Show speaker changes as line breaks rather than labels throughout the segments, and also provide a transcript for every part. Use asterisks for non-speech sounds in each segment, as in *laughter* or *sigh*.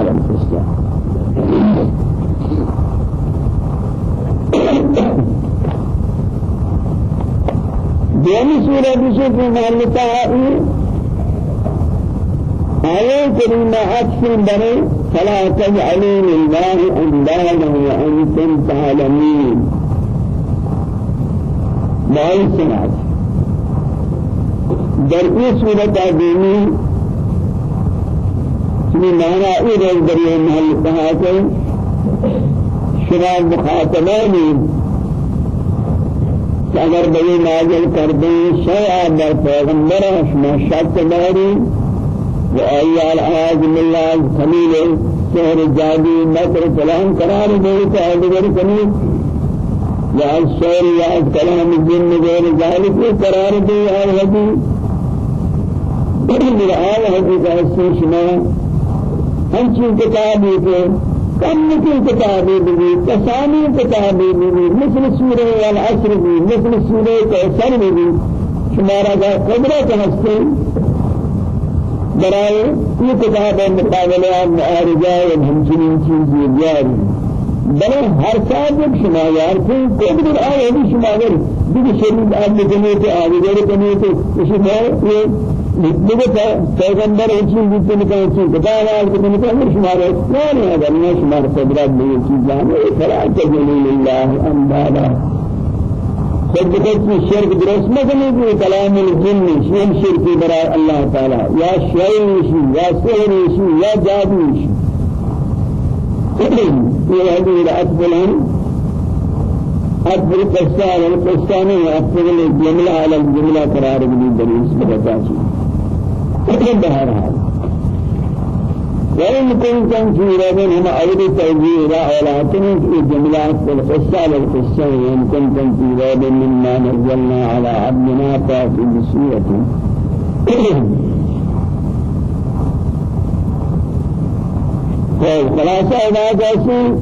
القصة القصة ديني سورة بشكل محلتها آية كريمة أكثر بني فلا تجعلوا لله أندادا وأنتم تعلمون. ما سمعت در این صورت آدمی ای روز در یہ محل کہ شما مخاطبانی کہ اگر بلی نازل کر دیں شیعہ در پیغمبر شما شک داری و آیال آیاز بالله خلیل سہر جادی مکر کلام قرار دے تو آدگر کنی یا الشعر یا کلام الجن غیر ذلك قرار دے آیاتی من آل حقیقت *clears throat* سے شما ہم چیز کتابی کے کم کی کتابی بھی تسانی کتابی بھی مثل سورہ العصر بھی مثل سورہ کوثر بھی شمارا کا قدرت ہستے برائے یہ کتاب مقابلہ معارضہ و ہمچنین چیزیں جاری۔ بلے ہر سال جب شما یار کو قدرت آئے بھی شما اگر دیگر شریف آدمی کنے تو آگے اسی میں یہ دیگه پیغمبر این چیز دیگه نکنه چیز بدان از که نکنه شمار ہے اگر نه شمار قدرت این چیز جانے فلا تجلیل الله اندادا خود بخود شرک درست نکنه که کلام الجن شیم شرکی برای الله تعالی یا شیعی یا سحری یا جادوی یہ ہے کہ أصلا أكبر قصة على القصة أكبر الجملة على الجملة قرار بني دليل سبحانه بهرحال وإن كنتم في ريب هم أول توجيه ولكن في جملات القصة على القصة وإن كنتم في ريب مما نزلنا على عبدنا فاتوا بسورة. خلاصة إذا جاسي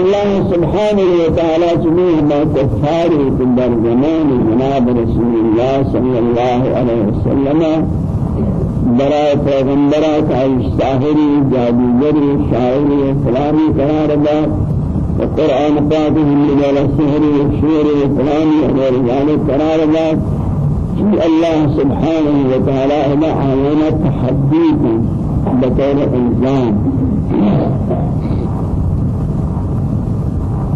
الله سبحانه وتعالى جميع ما كفار في زمان جناب رسول الله صلى الله عليه وسلم. برای پیغمبرات ای ساحری جادوگری شاعری فلانی قرار داد و قرآن پاک ہم جل سحری شعری فلانی اور ذلك قرار الله سبحانه وتعالى إلى عينة تحديث بطور إلزام.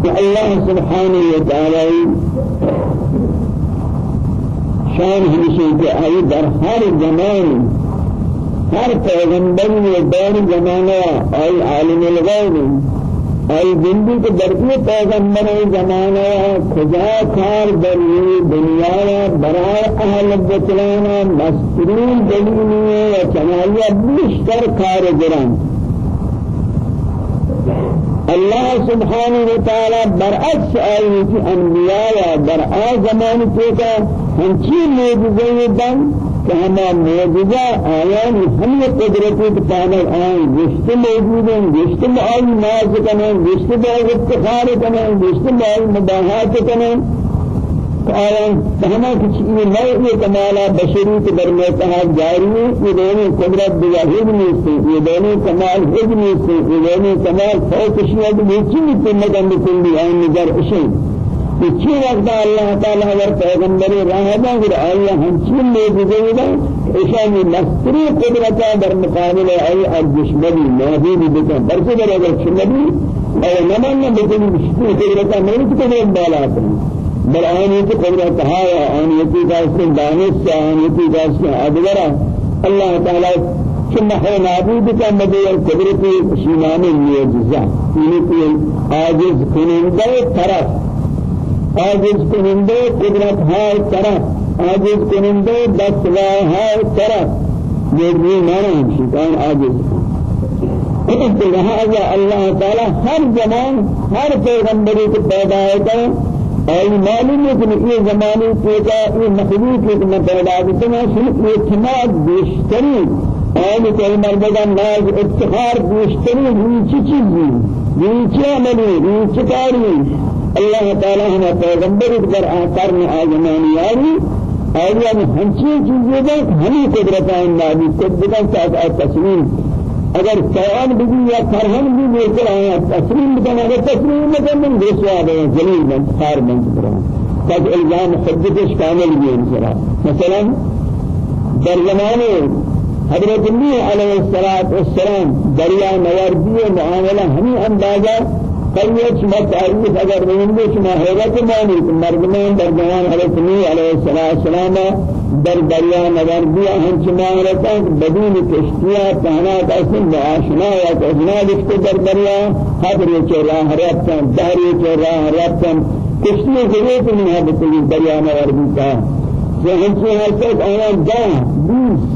الله سبحانه وتعالى شان ہمیشہ کہ آئی در ہر زمان ہر پیغمبر و دور زمانہ آئی عالم الغیب آئی زندگی کے درکی پیغمبر زمانہ خدا کار در دنیا برائے اہل بچلانا مسترین دلیلی و چنالیہ بیشتر کار جران الله سبحانه وتعالى برعكس آيات أنبياء برعا زمان توقع هنچی موجزه دن کہ ہما موجزہ آیان ہمی قدرتی تپانر آئیں گشت موجود ہیں گشت آئی ناز کنیں گشت بائی افتخار کنیں گشت بائی مباحات کنیں آیان ہما کچھ یہ نوعی کمالا بشری کے درمیان کہا جاری ہے یہ دونوں قدرت بجاہد میں سے یہ دونوں کمال حج میں سے یہ دونوں کمال فوق شیعت میں چلی تنگا بکلی آئین نظر اشیں چی وقت اللہ تعالی اور پیغمبر راہ دا کہ آیا ہم چین لے گئے دا ایشان مستری قدرت در مقابل ای الجشملی موجود بکن۔ برسے در اگر شملی اے نمان نہ بکن مشکل قدرت نہیں تو قدرت بالا بل آنیت قدرت ہے آنیتی کا اس دانش سے آنیتی کا اس ادگرا. اللہ تعالی ثم هو نابود كان مدير قدرت شيمان المعجزة يعني عاجز كننده طرف. عاجز کننده قدرت های طرف. عاجز کننده دستگاه های طرف. یہ بھی معنی شیطان عاجز. لہذا اللہ تعالی ہر زمان ہر پیغمبری کو پیدا ہے اور معلوم ہے کہ یہ زمانے کے کا یہ مخلوق کے میں پیدا ہوتے ہیں صرف اعتماد بیشتری. اور کوئی مردہ ناز افتخار بیشتری. نیچی چیزی؟ نیچی عملی؟ نیچی کاری؟ الله تعالى هم پیغمبر در آثار میں آزمانی یاری آیا ہنچی چیزیں ہیں ہمیں قدرت ہے نبی قدرت کا تسلیم اگر سوال بھی یا فرہم بھی لے کر آیا تسلیم بنا اگر تسلیم نہ کرنے دے سوال ہے جلیل من خار من کرا تاکہ الزام حجتش کامل بھی انسرا مثلا در زمانے حضرت علیہ السلام دریا نوردی معاملہ ہمیں اندازہ قریت شما تعریف اگر رہنگے شما حیرت مانی مردمان در جوان حضرت نوح علیہ السلام در دریا نظر بیا ہم شما رہتا بدون کشتیاں پہنا قسم آشنا یا کشنا لکھتے در دریا. حضر چو راہ ربتا داری چو راہ ربتا کشتی ضرورت نہیں ہے بکلی دریا نظر بیتا وهمشي هالسيد أنا جاه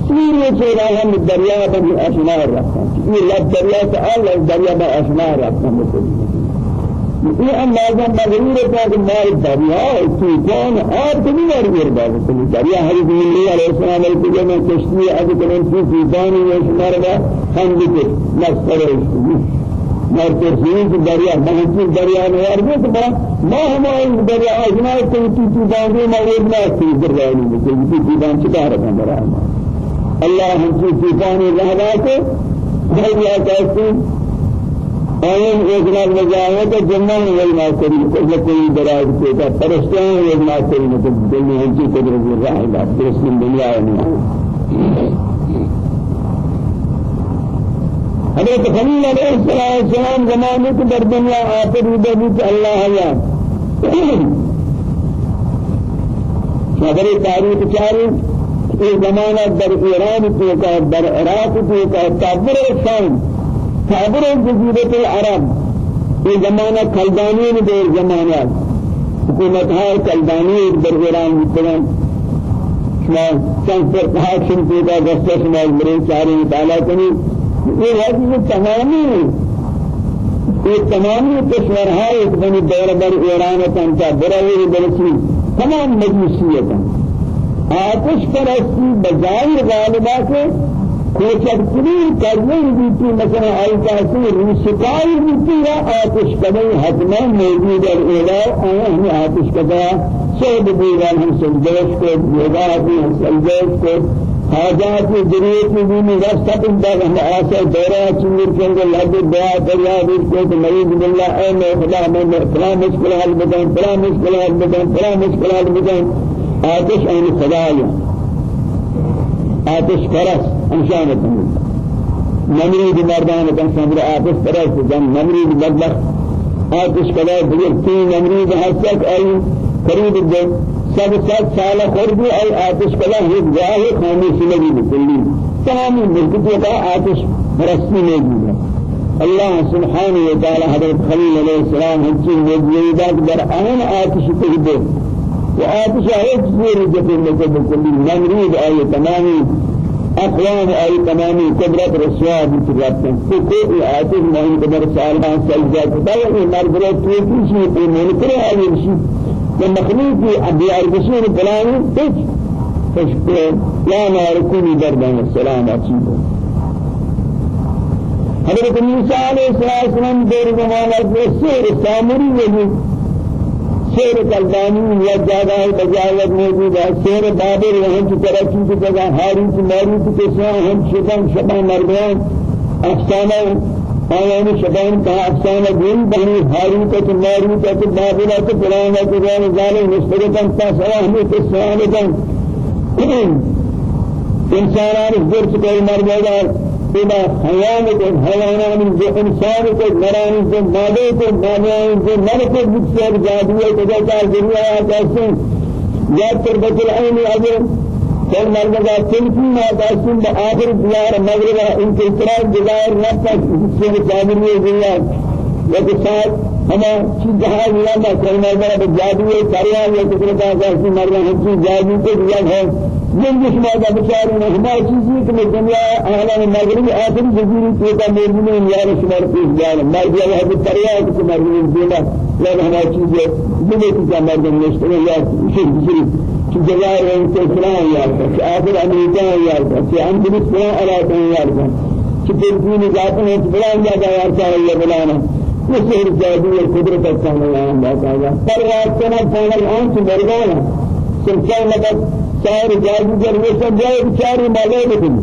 سير چرا هم دریا بني أشنا ربتا یہ لب دریا سے اللہ دریا أشنا ربتا یہ اندازہ مغرور ہے کہ مال دریا طوفان آب بھی نہیں بابا تو دریا ہری دین علیہ السلام علیہ کہ میں کشتی اب کرن کی طوفان ہے شمار با ہم بھی نصر ہے مر ترسین کی دریا بہت دریا میں اور وہ تو ما ہمارے دریا اجنا کو طوفان میں موجود نہ تھی دریا میں کہ طوفان چکا رہا ہے اللہ ہم کی طوفان رہا آئین ایک نال مجاہے تو جنان وہی نہ کری کوئی کوئی دراز کے تا پرستان وہی نہ کری مطلب دنیا کی قدرت راہ ہے درست دنیا میں حضرت خلیل علیہ السلام زمانے کے در دنیا آخر ادھر کہ اللہ ہے۔ خبر تاریخ چاری یہ زمانہ در ایران تو کا در عراق تو کا تابر شام صابر جزيرة العرب. في زمانة كلداني دور زمانة حكومتها كلداني در إيران مثلا شما چند فرقها شمتی کا دسته شما مرین چاری مطالعہ کنی یہ ہے کہ تمامی یہ تمامی کشورها ایک بنی دور بر ایران تنتا براوی برسی تمام مجلسیت آتش پرستی بجائے غالبہ کے کوچکترین کرنے بیتی مثلا آئی کاسی روسکائی بیتی یا آتش کدئی حتما موجود ہے اولا آیا ہمیں آتش کدا سود بیران ہم سلجوش کو یوگاتی ہم سلجوش کو حاجات کی ضرورت کی بھی نہیں رستہ پن تک ہم آسا دورہ چنگر کے اندر لگ دعا دریا بیت کو تو مریض باللہ اے میں خدا میں فلا مشکل حل بدن فلا مشکل حل بدن فلا مشکل حل بدن آتش آن خدا آتش پرست انشان کنید نمرود مردان کن صبر آتش پرست جن نمرود بدبخ آتش کلا دیگر تین نمرود حسک ای قریب دو. سب سات سال خورد آی آتش کلا هیچ جاه خاموشی لگی بکلی تمامی ملکتوں کا آتش پرستی میں بھی اللہ سبحانہ و تعالی حضرت خلیل علیہ السلام ہنچی موجودات در آن آتش و آتش ایک زیر جبر لکے بکلی نمرود آئی تمامی اقوام أي تمامي قدرت رسوا بترابطن كل آتي مهم قدر سالان سلجا كتاب المرجع توفي شيء المنكر هذا الشيء المخلوق أبي أرجسون بلاني تج تشكر لا ناركوني دردان السلام عليكم حضرت موسى عليه السلام دور زمانہ سے سیر سامری ولی شیر کلبانی یا جگہ بجایت موجود ہے شیر بابر وہاں کی کراچی کی جگہ ہاروت ماروت کے ساتھ ہم شبان شبان مرغان افسانہ آیان شبان کا افسانہ دین بنی ہاروت کے ماروت کے بابر کے قرآن کے جان ظالم مسترکن تا سوا ہمیں کے سوالکن انسانان درس کوئی مرغان بما حيوان کو حیوانان جو انسان کو نران کو مادے کو مادیان کو ملک کو بچار جادو ہے تو کا ذریعہ کیسے یا تربت العين اجر كل مرد تلفي ما داشتين بآخر ديار مغرب ان کے اطلاع جزائر نفس سے قادر ہے دنیا وقصاد ہما چیز جہاں ملا كل مرد جادو ہے کریا ہے تو کا کیسے مرد ہم جادو کو دیا ہے جنگش ماذا بشار میں ہماری چیزیں کہ دنیا عالم مغربی آخری جزیری توتا موجود ہے یار شمار پیش جانا مر دیا ہے کہ دریا ہے کہ مغربی دینا یا ہماری چیزیں دنیا کی کا مردم نشتے ہیں یا شیر جزیری کہ جزائر ہے فلان آخر امریکہ یار کہ اندلس فلان علاقہ یار کہ فلسطین جاتے ہیں فلان جگہ یار کا ہے یہ شہر جادو ہے اللہ پر رات کا نہ پانا ان سے مرغانا سلسلہ مدد سائر جادوگر وہ سب جائے بیچارے مالے بکن.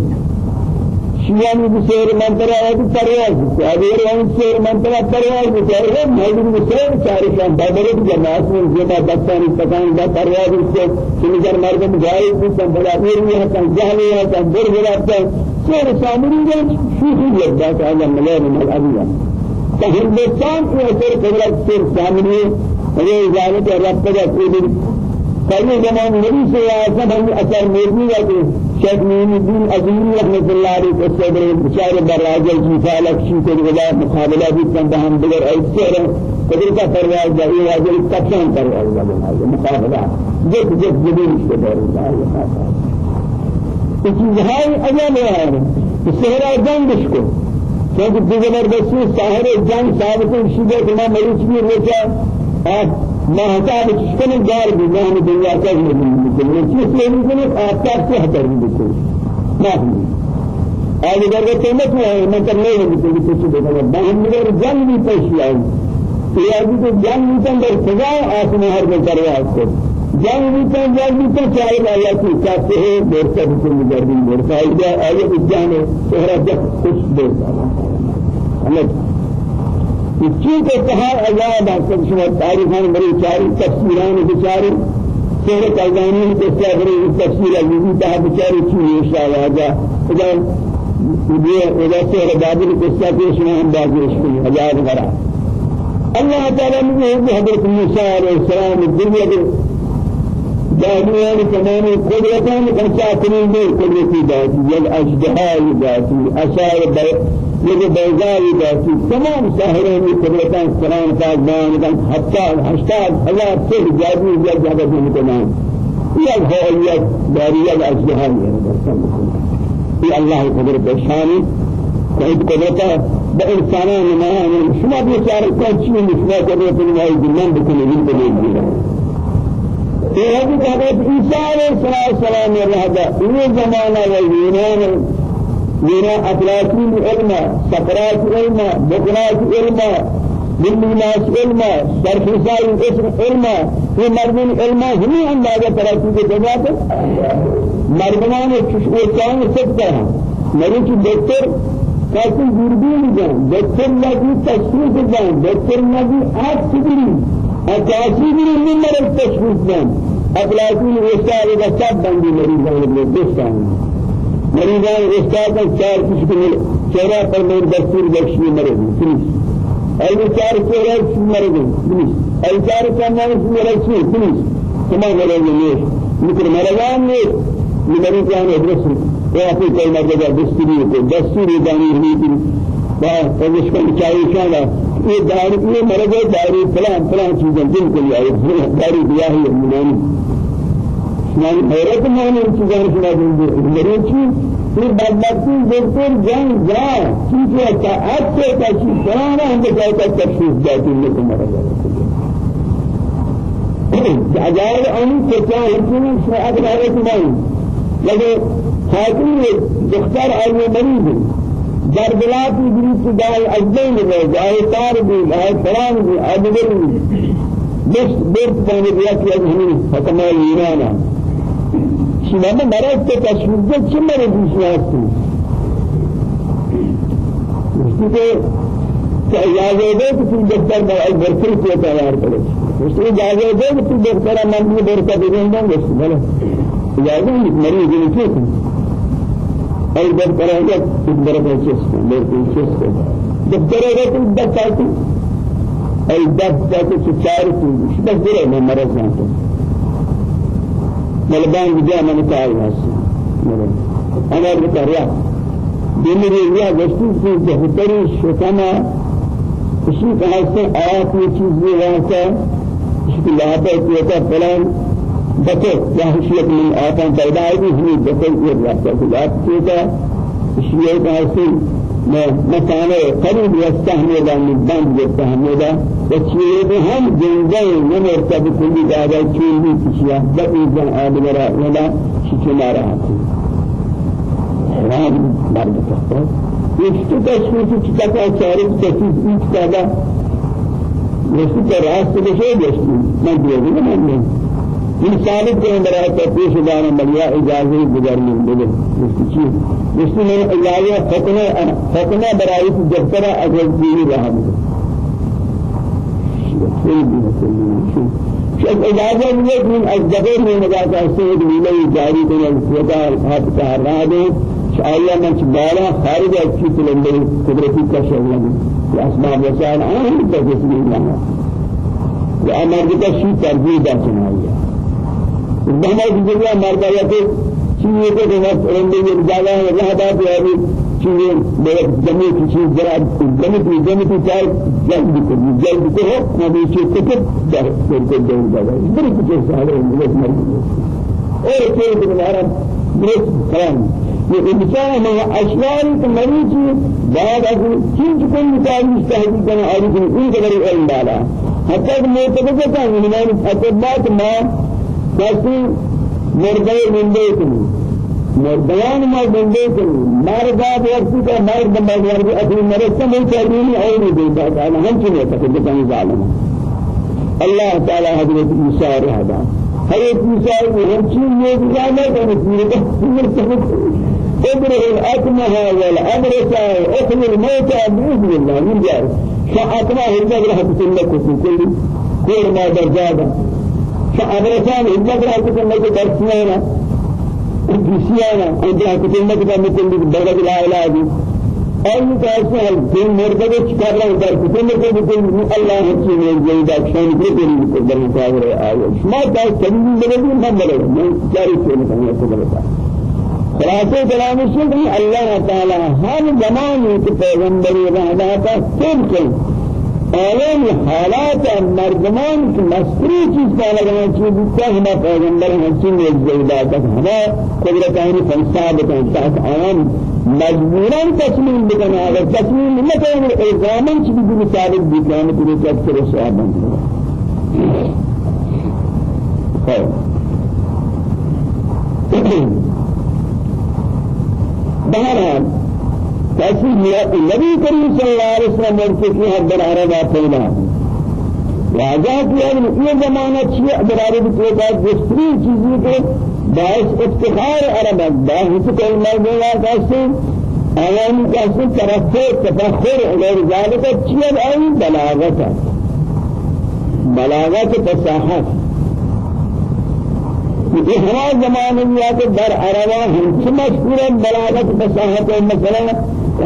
شیانی بسیر منترا ہے تو پرواز اگر وہ سیر منترا پرواز بسیر ہے مولوی بسیر چارے شان. بدر جماعت میں جما دستان پکان دا پرواز سے سنگر مردم جائے بھی بڑا میری ہے کہ جہلی ہے کہ در بڑا ہے سیر سامری ہے شوخی ہے دا تعالی ملائم الابیہ کہ ہندوستان کے أثر قدرت سیر سامری ہے یہ اجازت رب کا کوئی کئی زمان نبی سے آسان ہم أثر موجود ہے شیخ مین الدین عظیم رحمت اللہ علیہ کو صدر بشار براجل کی فالک شی کے ولا مقابلہ بھی کن ہم دیگر ایسے رہے قدر کا پرواز جاری واجب تکشان پرواز جاری مقابلہ جس جس جبین اس کے دور جاری یہ چیز ہے أجل ہے سہرا جنگ کو. کیونکہ دیگر بسی ساحر جنگ ثابت شیدہ کہ میں مریض بھی ہو ما حساب چشکن دار بجان دنیا کا ہی نہیں چیز لے لیکن آفتاب سے ہٹر بھی بکو ما ہی آج اگر وہ قیمت میں ہے میں کرنے لگی تو کچھ دیکھا باہم مگر جنگ بھی پیش آئی یہ آجی تو جنگ بھی تن در سزا آسمان ہر میں کرے آج کو جنگ بھی تن جنگ بھی تن چاہے آیا کی چاہتے ہیں سے بکر مجردین دیر سے آئی آیا اس سہرہ جب کچھ دیر سے چیز کہا عذاب اکثر شما تاریخان بری چاری تفسیران بچاری سیر قلدانی کے سابری تفسیر عزیزی تہا بچاری چیز اشارہ آجا اذا اذا سیر بابل قصہ کے شما ہم بازیش کنی عذاب غرا۔ اللہ تعالیٰ نے حضرت موسیٰ علیہ السلام الدنیا کے دانیان تمام قدرتان قدرتی داتی یل اجدہائی داتی اثار یہ بیزاری داتی تمام ساحرین کی قدرتان کن حتی ہشتاد ہزار سے جادو یا جادو بھی تمام یہ الہیت داریت اجدہان یہ اللہ قدرت شانی قید قدرتا بإنسانان نمائان شما بیچار کون چیز مشما قدرت نمائی جنان بکنی من بلیل یہ ہے کہ حضرت عیسیٰ علیہ السلام رہا یہ زمانہ و یونان میرا افلاطین علم سقراط علم بقراط علم بالناس علم سرفسائی اسم علم یہ مردم علم ہی اندازہ ترقی کے جگہ پر مردمان چشوچان سکتا ہے میری کی ڈاکٹر کافی دوربین جان. ڈاکٹر لگی تشخیص جان. ڈاکٹر آج سگری اکاسی بھی نہیں مرد تشخیص جان افلاطین استاد کا سب بندی مریضان میں دوستان مریضان استاد چار کچھ کو چہرہ پر میرے دستور بخشی مرے پلیز ای چار چہرہ مرے پلیز ای چار کمان مرے پلیز تمام مرے نہیں مکر مرغان نے مریضان ادرس وہ اپنی کوئی مرد دستوری کو دستوری دانی نہیں تھی کو یہ داری یہ مرض داری فلان فلان چیزیں جن کے لیے آئے داری دیا ہے منانی يعني حیرت میں نے چیزیں سنا دیں میرے چیز پھر بدبختی دکتور جان جا چیز ہے کہ آج سے کا چیز بنانا ہم کو کہتا تشخیص جاتی ہے تمہارا جاجائر ان کو کیا ہے؟ شاید حیرت نہیں لیکن حاکم دختر در بلاد ابلیس دای اجدین رو جای تار بھی جای فران بھی ادبر بھی بس برد پانی بیا کہ ہمیں حکم ایرانا شما مرض کے تشویش چی مرض شناسی اس کے کہ اجازت دے کہ تو دفتر میں ایک برکر کو تیار کرے اس کو اجازت دے کہ تو دفتر میں بھی برکر دے دیں گے بلا اجازت نہیں مریض نہیں کیوں ایک برکر چیز کو برکر چیز کو دفتر ہے کہ دفتر ہے ای دفتر کے چار چیز بس دے میں مرض نہ ملبان بجا من تعالى أنا بكريا دمري يا جسم في جهتري شتما اسی طرح سے آیات یہ چیز یہ واسطہ اس کی لہٰذا کیا فلان. بچے یا حیثیت من آتا پیدا ہے بھی ہمیں بچے یہ راستہ کی بات کیا اس لیے کہ مكانه قريب يستحمل من بند يستحمل وشيء هم جنجي ومرتب كل دادا كل شيء بقي جن آدمرا ولا شيء ما راه رام مرد تحت يشتو تشويش تكتا شارك تشويش إيش كذا يشتو راست بشيء يشتو ما بيجي ما بيجي این ثابت کریں برای تفتیش دارا بلیا اجازه گزار لیں بلے اس چیز اس میں اجازه حکم حکم برای جبترا اگر چیزی رہا شيخ إجازة من الزبير من مجاز السيد ميلي جاري من الوضع هات كهرباء شايا من شبالا خارج أشي تلندي قدرتي كشغل الأسباب وسائل آن بجسم الله وأمر بكشي ترجيح داشنايا بہما کی جگہ مردا یا کہ چیزیں کو نفس رندے یہ جگہ ہے اللہ بات ہے ابھی چیزیں میرے جمعی کی چیز ذرا جمعی کی جمعی کی چار جلد کو جلد کو ہو نبی سے کتب در در کو دور جگہ بڑی کچھ سارے ملت مر اور بھی نارا درست کلام یہ انسان میں اشوار کے مریض بعد از چیز کو مثال مستحق کرنا اور ان کے بڑے علم والا حتی کہ معتقد ہے کہ ایمان فتبات ما کسی مردے مندے کنی مردیان ما مندے کنی مردا وقتی کا مرد بندہ ورگی اپنی مرد سے نہیں چاہیے اور نہیں دیتا۔ ہے ہم چنے تک کہ ظالم۔ اللہ تعالی حضرت عیسی رہا حضرت عیسی ہم چیز یہ جانا کہ پورے کا ابره الأكمه والأبرص أخذ الموتى بإذن الله من جار فأكمه الجبر حتى تلك في كل كل ما درجاده فأبرسان إذا كان كتن لك درسنا كيسيانا إذا كتن لك مثل درجة لا إله دي أي كاسة الدين مرتبة الله كتن لك مثل الله هتشي من جيدا كشان كتن لك در مصابر آية ما تاس كمين بلدي ما بلدي من جاري شيء مثلا يقول خلاصه كلام الشيخ الله تعالى هر زمان کے پیغمبر رہا تھا سب آیان حالات مردمان مستری چیز کا لگنا چیز بکتا ہما پیغمبر حسین ایک زیدہ تک ہما قدرت آنی فنسا بکن تاک آیان مجبوران تسلیم بکن اگر تسلیم نکن الزامن چیز بھی ثابت بکن پوری تفسیر صحابہ بہرحال کیسی نبی کریم صلی اللہ علیہ وسلم مرتقی حد در عربہ پیدا. واجہ کیا یہ زمانہ چیئے در عرب کے بعد جستری چیزی کے باعث افتخار عربہ باعث کوئی مرد کیسے آیانی کیسے طرف تفخر غیر ذالک چیئے آئی بلاغت بلاغت فصاحت یہ ہمارا زمانے میں کہ در عربہ ہم سے مشہور بلاغت فصاحت مثلا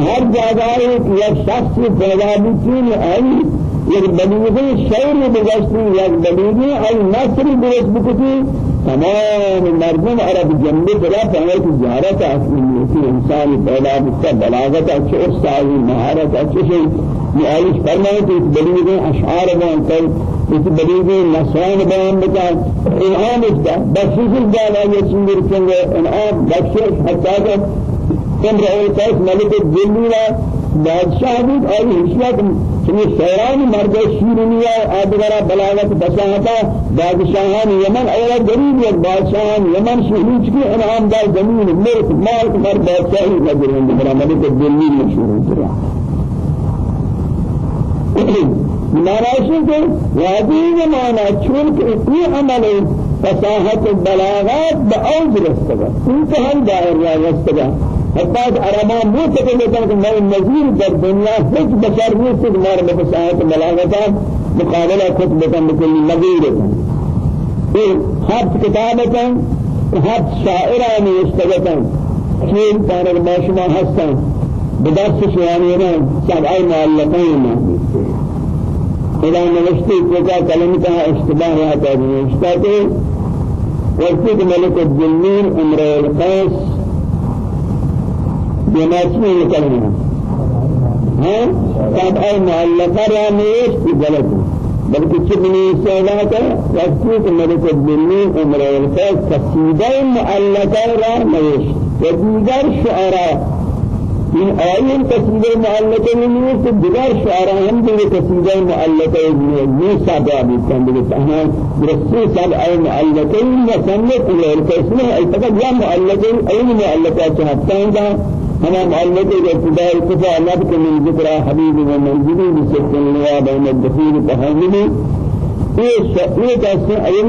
ہر جگہ ایک شخص پیدا بھی آئی یک بلیغی شعر بگشتی یک بلیغی ای نصر درست بکتی تمام مردم عرب جنبه بلا فهمت جهارت اصلی کی انسان پیدا بکتا بلاغت اچھے استعالی مہارت اچھے شئی یہ فرمائے کہ بلیغی اشعار بیان کر اس بلیغی نصران بیان بکا انعام اشتا بخشش جانا یہ چنگر کنگے انعام بخشش حتی امرأ القيس ملك الجليل بادشاہ بھی اور حشیت چنی شیران مرد شیرنیا آدگرہ بلاغت بساہتا بادشاہان یمن اولا غریب یک بادشاہان یمن شہریچ کی انعام دار زمین ملک مالک مر بادشاہی نظر ہیں برا ملک الجليل مشہور کرا ناراشی کے وادی زمانہ چونکہ اتنی عمل فصاحت بلاغات بأوج رستگا انتہا دائر رستگا حتى أرمان مو تكلم كان ما النزير در الدنيا هيك بشر مو تكمل بساعات ملاقاة مقابلة خطبة بكل نظير إيه هات كتابة هات شاعران يستجدان كيف كان الماشما حسن بدرس شوانينا سبعي معلقين إذا نوشتي كذا كلمتها اشتباه هذا اشتباه وقت ملك الجنين أمر القيس بناسي يكلمنا ها؟ طب أي معلقة راميش في بلد بلکہ چبنی سیلاتا وقتی کہ ملک الدنی عمر الفاظ قصیدہ معلقہ راميش ودیگر شعراء این آیین قصیدہ معلقہ نہیں تو دیگر شعراء ہم بھی قصیدہ معلقہ نہیں سابع بیتن دیگر تہنا درستی سب آئی معلقہ مصنف الفاظ میں الفاظ یا معلقہ این معلقہ چاہتا ہے هنا معلق ابتداء الكفاء نبك من ذكرى حبيب ومنزلي بسكن اللواء بين الدخول تهذبي یہ یہ کیسے ایل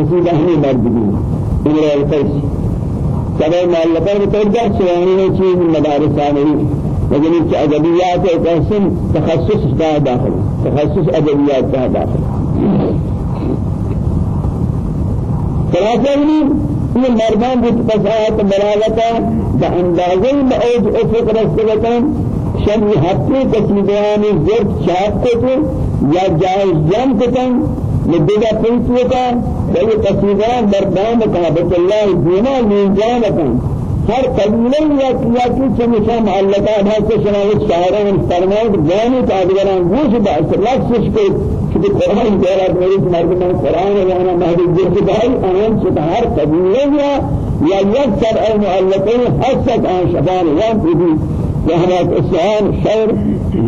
اسی دہنی مردگی امرال قیسی سبب معلقہ بترجع سوانی چیز مدارس آنہی لیکن اس ادبیات ایک قسم تخصص کا داخل. تخصص ادبیات کا داخل. خلاصہ یہ مردان کی فساحت مراغتا بأندازة بأوج أفق رسولتان شب هفته کسیدیان زرد چاپ کو یا جائز جم کتن لدیگا پیسو کا بلی کسیدیان مردان کعبت اللہ دینا لینجان کن ہر قبیلے یا کیا کی چمشا معلقہ ہے کہ شناوت شاعران فرمائے جانی تابعان گوش باعث لفظ کو کہ قرآن کہہ رہا ہے مرد میں قرآن أنا مہدی جرد بھائی آن سے ہر قبیلے یا یا یک سر المعلقین حسد آن شبان وان تبی وهذا السعان شعر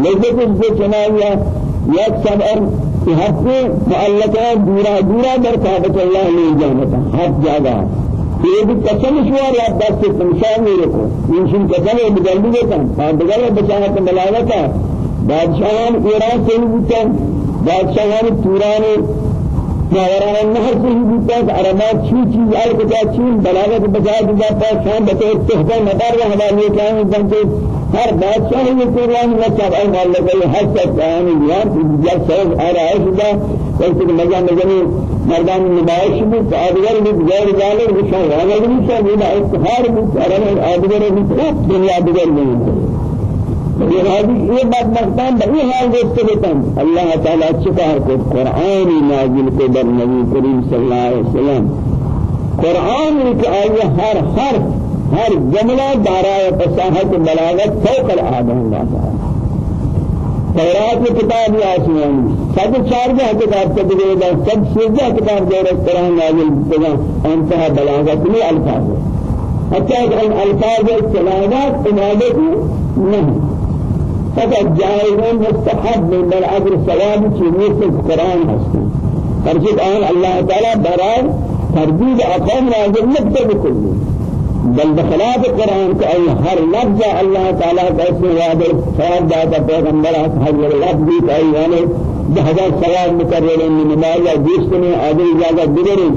لذت الزجنايا یک سر ہفتے معلقات دورا دورا در کعبۃ اللہ جانا تھا ہر جگہ یہ بھی قسم شوار یا دس سے تمشان میرے کو انشن قسم ہے بدلی دیتا اور بغیر بچانا تو ملانا تھا بادشاہان ایران سے ہی بوتا بادشاہان توران ناوران النهر سے ہی بوتا عربات چی چیز آل کتا چین بلاغت بچا دیا پا شام بطور تحفہ مدار و حوالی کہیں بنتے ہر بادشاہ یہ قرآن میں سب اے مال لگے ہر سب کہانی یار جب سب آ رہا ہے ویسے کہ مجا مجنی مردان نمائش میں آدگر بھی غیر ظالم نشان والا بھی نشان یہ افتخار بھی آدگر بھی دنیا آدگر نہیں راضی یہ بات مختان بہی حال دوست بتن اللہ تعالی چکار کو قرآن نازل کو در نبی کریم صلی اللہ علیہ وسلم. قرآن کی آیہ ہر حرف ہر جملہ دارائے فصاحت بلاغت فوق العادہ اللہ تعالی تورات کی کتاب یہ آسمانی سب چار جہاں کتاب سے دیے گا سب سیدھا کتاب جو رس قرآن نازل کیا انتہا بلاغت میں الفاظ. ہے حتى ان الفاظ التلاوات عبادت نہیں فقط جائز مستحب من بالعذر ثواب چیزیں سے قرآن ہستی آن اللہ تعالی برائے تردید اقام نازل نکتے بکلی بل بخلاف القرآن كأي هر لفظ الله تعالى كأسم وعد ثواب داتا پیغمبر حضر لفظ كأي يعني بهذا ثواب مكرر من مالا جسمي آدھر اجازة بگري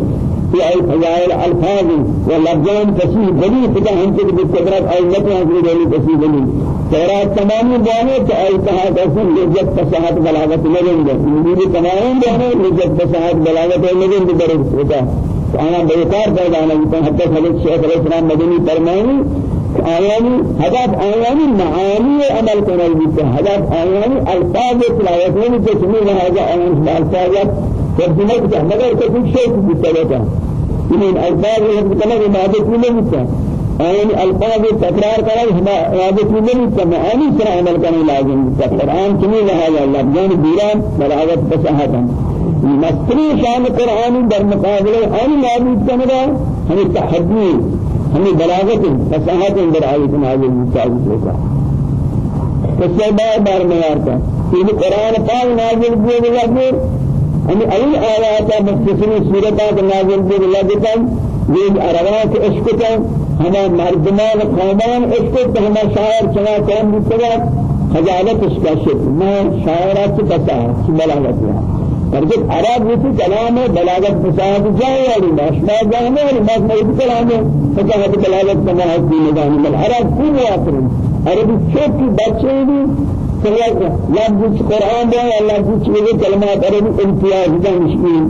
في أي فضائل ألفاظ ولفظان كثير بني فدا هم كده بالقدرات أي نتنا في دولي كثير بني تورات تمام جانے تو أي کہا قسم لجت فصاحت بلاغت لگیں گے یہ تمام جانے لجت فصاحت بلاغت لگیں گے درست ہوتا أنا بيكار بيدانا يكون حتى خلق شيخ الإسلام مدني فرماني. آياني هدف آياني معاني عمل كنا يبقى هدف آياني ألفاظ تلاوتين تسمي هذا آيان الألفاظ ترجمة مگر كل شيء بالتلاوة إن الألفاظ يبقى ما هذا كله يبقى آياني ألفاظ تكرار كنا هذا كله يبقى معاني سر عمل كنا لازم القرآن كمي هذا لفظان بيران بلاغت بسهاتا مستری شان قرآنی در مقابل آن نابود کنگا ہمیں تحدی. ہمیں بلاغت فصاحت در آیت نازل مستعد ہوگا قصہ بار بار میارتا یہ قرآن پاک نازل کیے گیا پھر ہمیں ای آیات مختصری صورتات نازل کیے گیا یہ عربات عشق کا ہمیں مردمان قومان عشق کا ہمیں شاعر چنا کام بھی خجالت اس کا شکل میں شاعرات کی فصاحت بلاغت ہے۔ فرجت عرب یہ کلام ہے بلاغت فصاحت جائے والی مشما جانے والی بات نہیں کلام ہے فصاحت بلاغت سماحت کی نگاہ میں عرب کو واپر عربی چھوٹ کی بچے بھی لفظ قرآن ہے اللہ کی چیزیں کلمات عربی امتیاز کا مشکل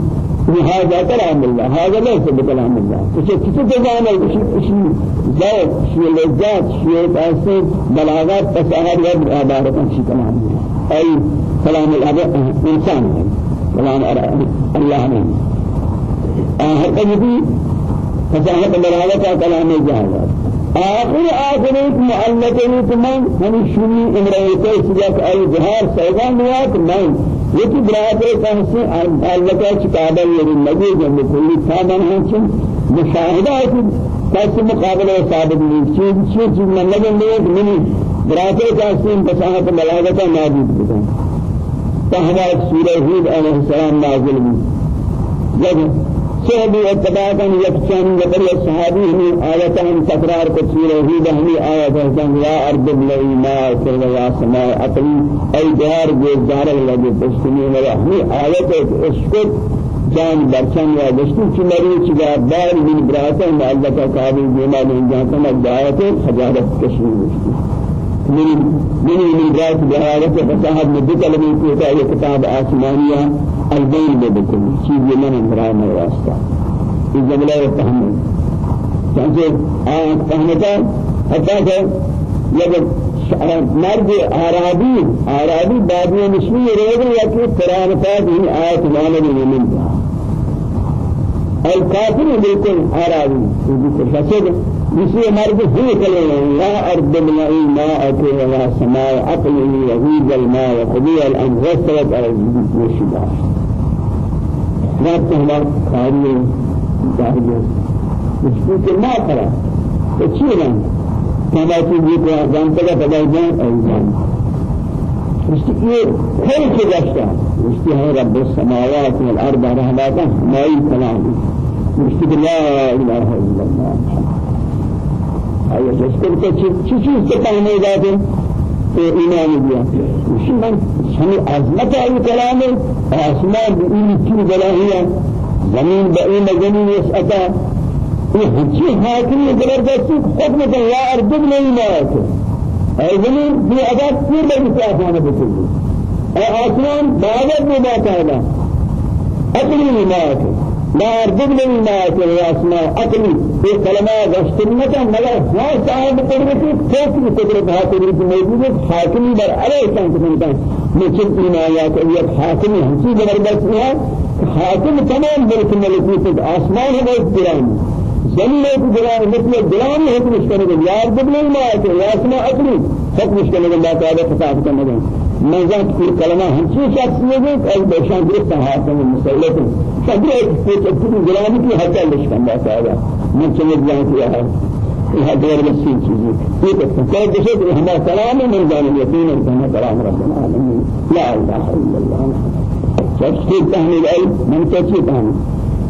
هذا كلام الله هذا ليس بكلام الله. كشيء كشيء تجانا كشيء ذوق شيء لذات شيء تأثير بلاغات فصاحت وعبارة شيء كلام الله. أي كلام الأب إنسان كلام الله من آخر قدي فساحة بلاغة كلام الجاهل آخر آخر ایک معلق تمام ہمیں شمی امرأتے سجاک آی جہار سیغان نیات من. یکی براتے کہنسی معلقہ چکابہ یری نبی جنب کلی تابن ہنچن مشاہدہ کی کسی مقابلہ ثابت نہیں چیز چیز من لگن لیت منی براتے کہنسی فساحة بلاغة نابید بکن فهذا سورة هود عليه السلام نازل من جب صحابي اتباعا يكشان جبر الصحابي من آياتهم تكرار كثير هي بهني آيات هزان يا أرض بلعي ما أكل يا سماء أقلي أي دار جزار الذي تشتني ورحمي آيات اشكر جان برچن یا دشتی چی مری چی بار من براتا ما الله کا قابل دیما ما دعایت خجالت کشمی دشتی من من من برات بهارت فصاحب ذکر میں کوتا یہ کتاب آسمانیہ البين بكل چیز من امرا میں واسطہ یہ جملہ فهم چانچہ آن فهمتا حتی کہ جب مرد عربی عربی بادی مشمی رہے یا کہ قرآن پاک ہی آیت لانے میں ملتا الكافر بالكل عربي بالكل فسد بسي مرد هو كلمة لا أرض بلعي ماءك ولا سماء عقله وغيب الماء وقضي الأمر واستوت على الجديد والشباب ما تهلا خارج جاهل مشكلة ما ترى تشيلا كما تجي كأذان تجا تجاهل أيضا مشتكي شيء جشتا مشتكي رب السماوات والأرض رحمته ما يكلام مشتكي لا إله إلا الله أيه جشتا كل شيء تفهمه ذاته إيمان دیا من ہمیں عظمت ہے کلام آسمان بإن کی بلاہیا زمین بإن زمین يسأتا یہ ہچی حاکمی زبردستی حکم کہ یا ارجب نہیں مات اے زمین بھی عذاب پور لگی آسمان بکلی اے آسمان باور میں بات ہے اقلی مات لا أرجو من ما يسمع أقلي في كلمة غشتنة ملا. ما صاحب قدرتي. كيف قدرت هذه قدرت موجودة حاكمي بر عليه كان كان مثل إنايات أيات حاكمي همسي زبردست ہے حاكم تمام ملك ملكوت آسمان ہے جلان زمین ہے جلان مثل جلان ہے مشکل. یار دبل ما يسمع أقلي سب مشکل. اللہ تعالی خطاب کرنا مزاج کی کلمہ ہمچی شخصیت ہے اور بشان درست حاکم مسئلت صدر ایک کتنی غلامی کی حد لش کرنا چاہیے من چلے جائیں کہ ہے یہ دور مسیح چیز یہ تو کہ جیسے کہ ہمارا کلام من جان یقین ہے کہ کلام رب العالمین لا اله الا الله تفسير تحمل العلم من تفسير تحمل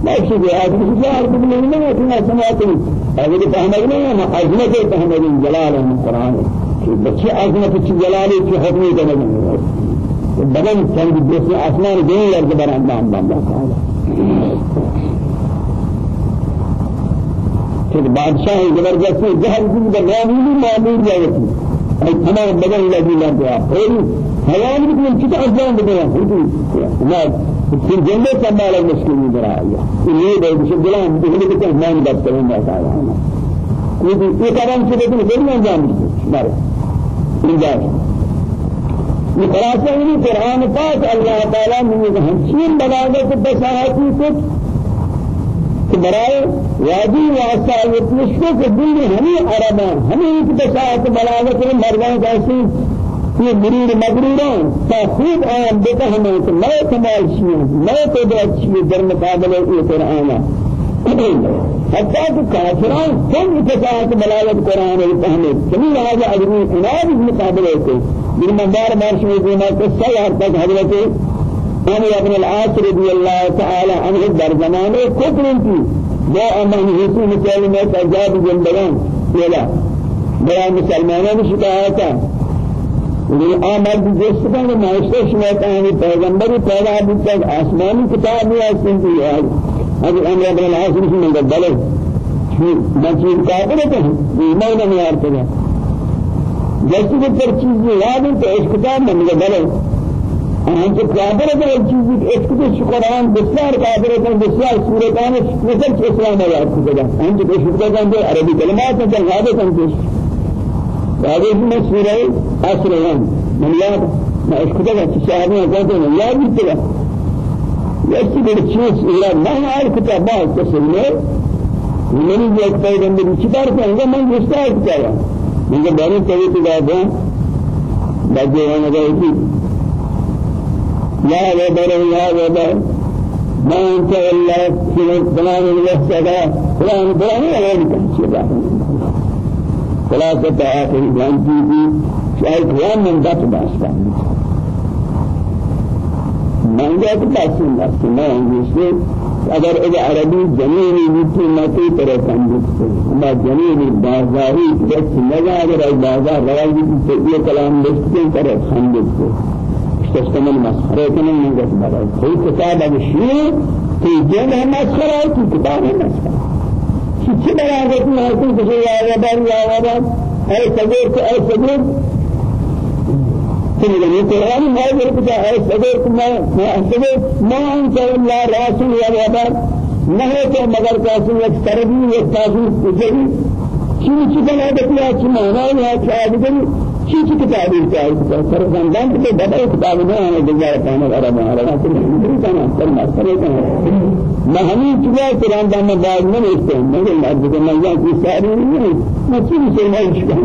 لا شيء هذا الشعر بدل من ما كنا سمعتم هذا تحملنا ما عظمة تحمل جلال القرآن بچے عظمت کی جلالی کی حکمی کرنے بدن چند دوسرے آسمان دین لرز بر اندام اللہ تعالی پھر بادشاہ زبردستی جہر کا معمولی معمول جاوتی ای تمام بدن لگی لرز پھر حیوان بھی کچھ کتا اجزام بدنا نا پھر جنبے سنبھالا مشکل نہیں برا آیا یہ بے بشک دلان بہلی کتا مان بات کریں تعالی یہ کاران سے لیکن بڑی انجام مارے یہ خلاصہ ہے قرآن پاک اللہ تعالی نے ہمشین بلاغت بصاحتی کچھ کہ برائے وادی واسطہ یہ پوچھتے کہ دل ہمیں عربان ہمیں ایک بصاحت بلاغت مردان کیسی یہ مریر مغروران تخوب آن بتا ہمیں کہ میں کمال شیئے میں قدرت شیئے در مقابلہ یہ قرآن حتى كافران كم اتفاق بلاغة القرآن والفهم كمين هذا أجري إناد مقابلته بار شوي بما قصة يارتك حضرته عمر بن العاص رضي الله تعالى عنه در زمانه كفر انتي. با أمان يسوع مسلمة عذاب جنبان ولا بلا مسلمانان شكايتا آمد جس کا معاشرہ شمایت ہے پیغمبر پیدا ہوتا آسمانی کتاب ہے سنتی ہے هذا الأمر بن العاص مش من قبله مسجد كافر ہے ایمان نہیں آتا ہے جیسے کہ پر چیز یاد ہے تو اس کتاب میں مجھے بلے ہم جو کافر ہے ایک چیز ایک تو قرآن بسیار کافر ہے بسیار سورتان مثل اسلام ہے یاد کیا ہم جو شکر کرتے ہیں عربی کلمات ہیں یاد ہے ہم هذه من سورة أسرهم من ياد ما إشكتها تشاهدون كذا من ياد مثله یکی در چیز ایرا نه هر کتاب باز تسلیه من یک پیغمبر چیکار کنه من مستعد کردم میگه برای توی تو دادا باجی وأنا گئی یا و بر یا و بر ما انت الا في فلان الوحدة فلان فلان ولا كان خلاصة آخر جانتي في شايف وان من ذات باسطة مانگا تو بس بس ما انگلیسی اگر اگر عربی جنینی میتی ماتی طرح کندید اما جنینی بازاری بس نگا اگر ای بازار روایتی تو یہ کلام لستے طرح کندید کو استمن مسخره کنن من گفت برای. کوئی کتاب اشیاء کہ جن ہے مسخره کہ کتاب ہے مسخره. چی برای؟ گفت میں کو کہ یا رب یا رب اے صدور اے صدور سنة القرآن ما يقول أي صدق ما صدق ما أنت إلا رسول يا ما هو مگر كاسم يكتربي يكتابي يجري شو شو بنا بتيا شو ما هو يا كابدني شو شو كتابي كتابي سر خاندان کے بڑے کتاب میں ہے گزار پانا عرب عرب تو کنا سر ما سر کنا ما ہمیں چلا قرآن دام بعد میں اس میں میں مرد کو میں یہ ساری نہیں میں چیز سے میں اس کا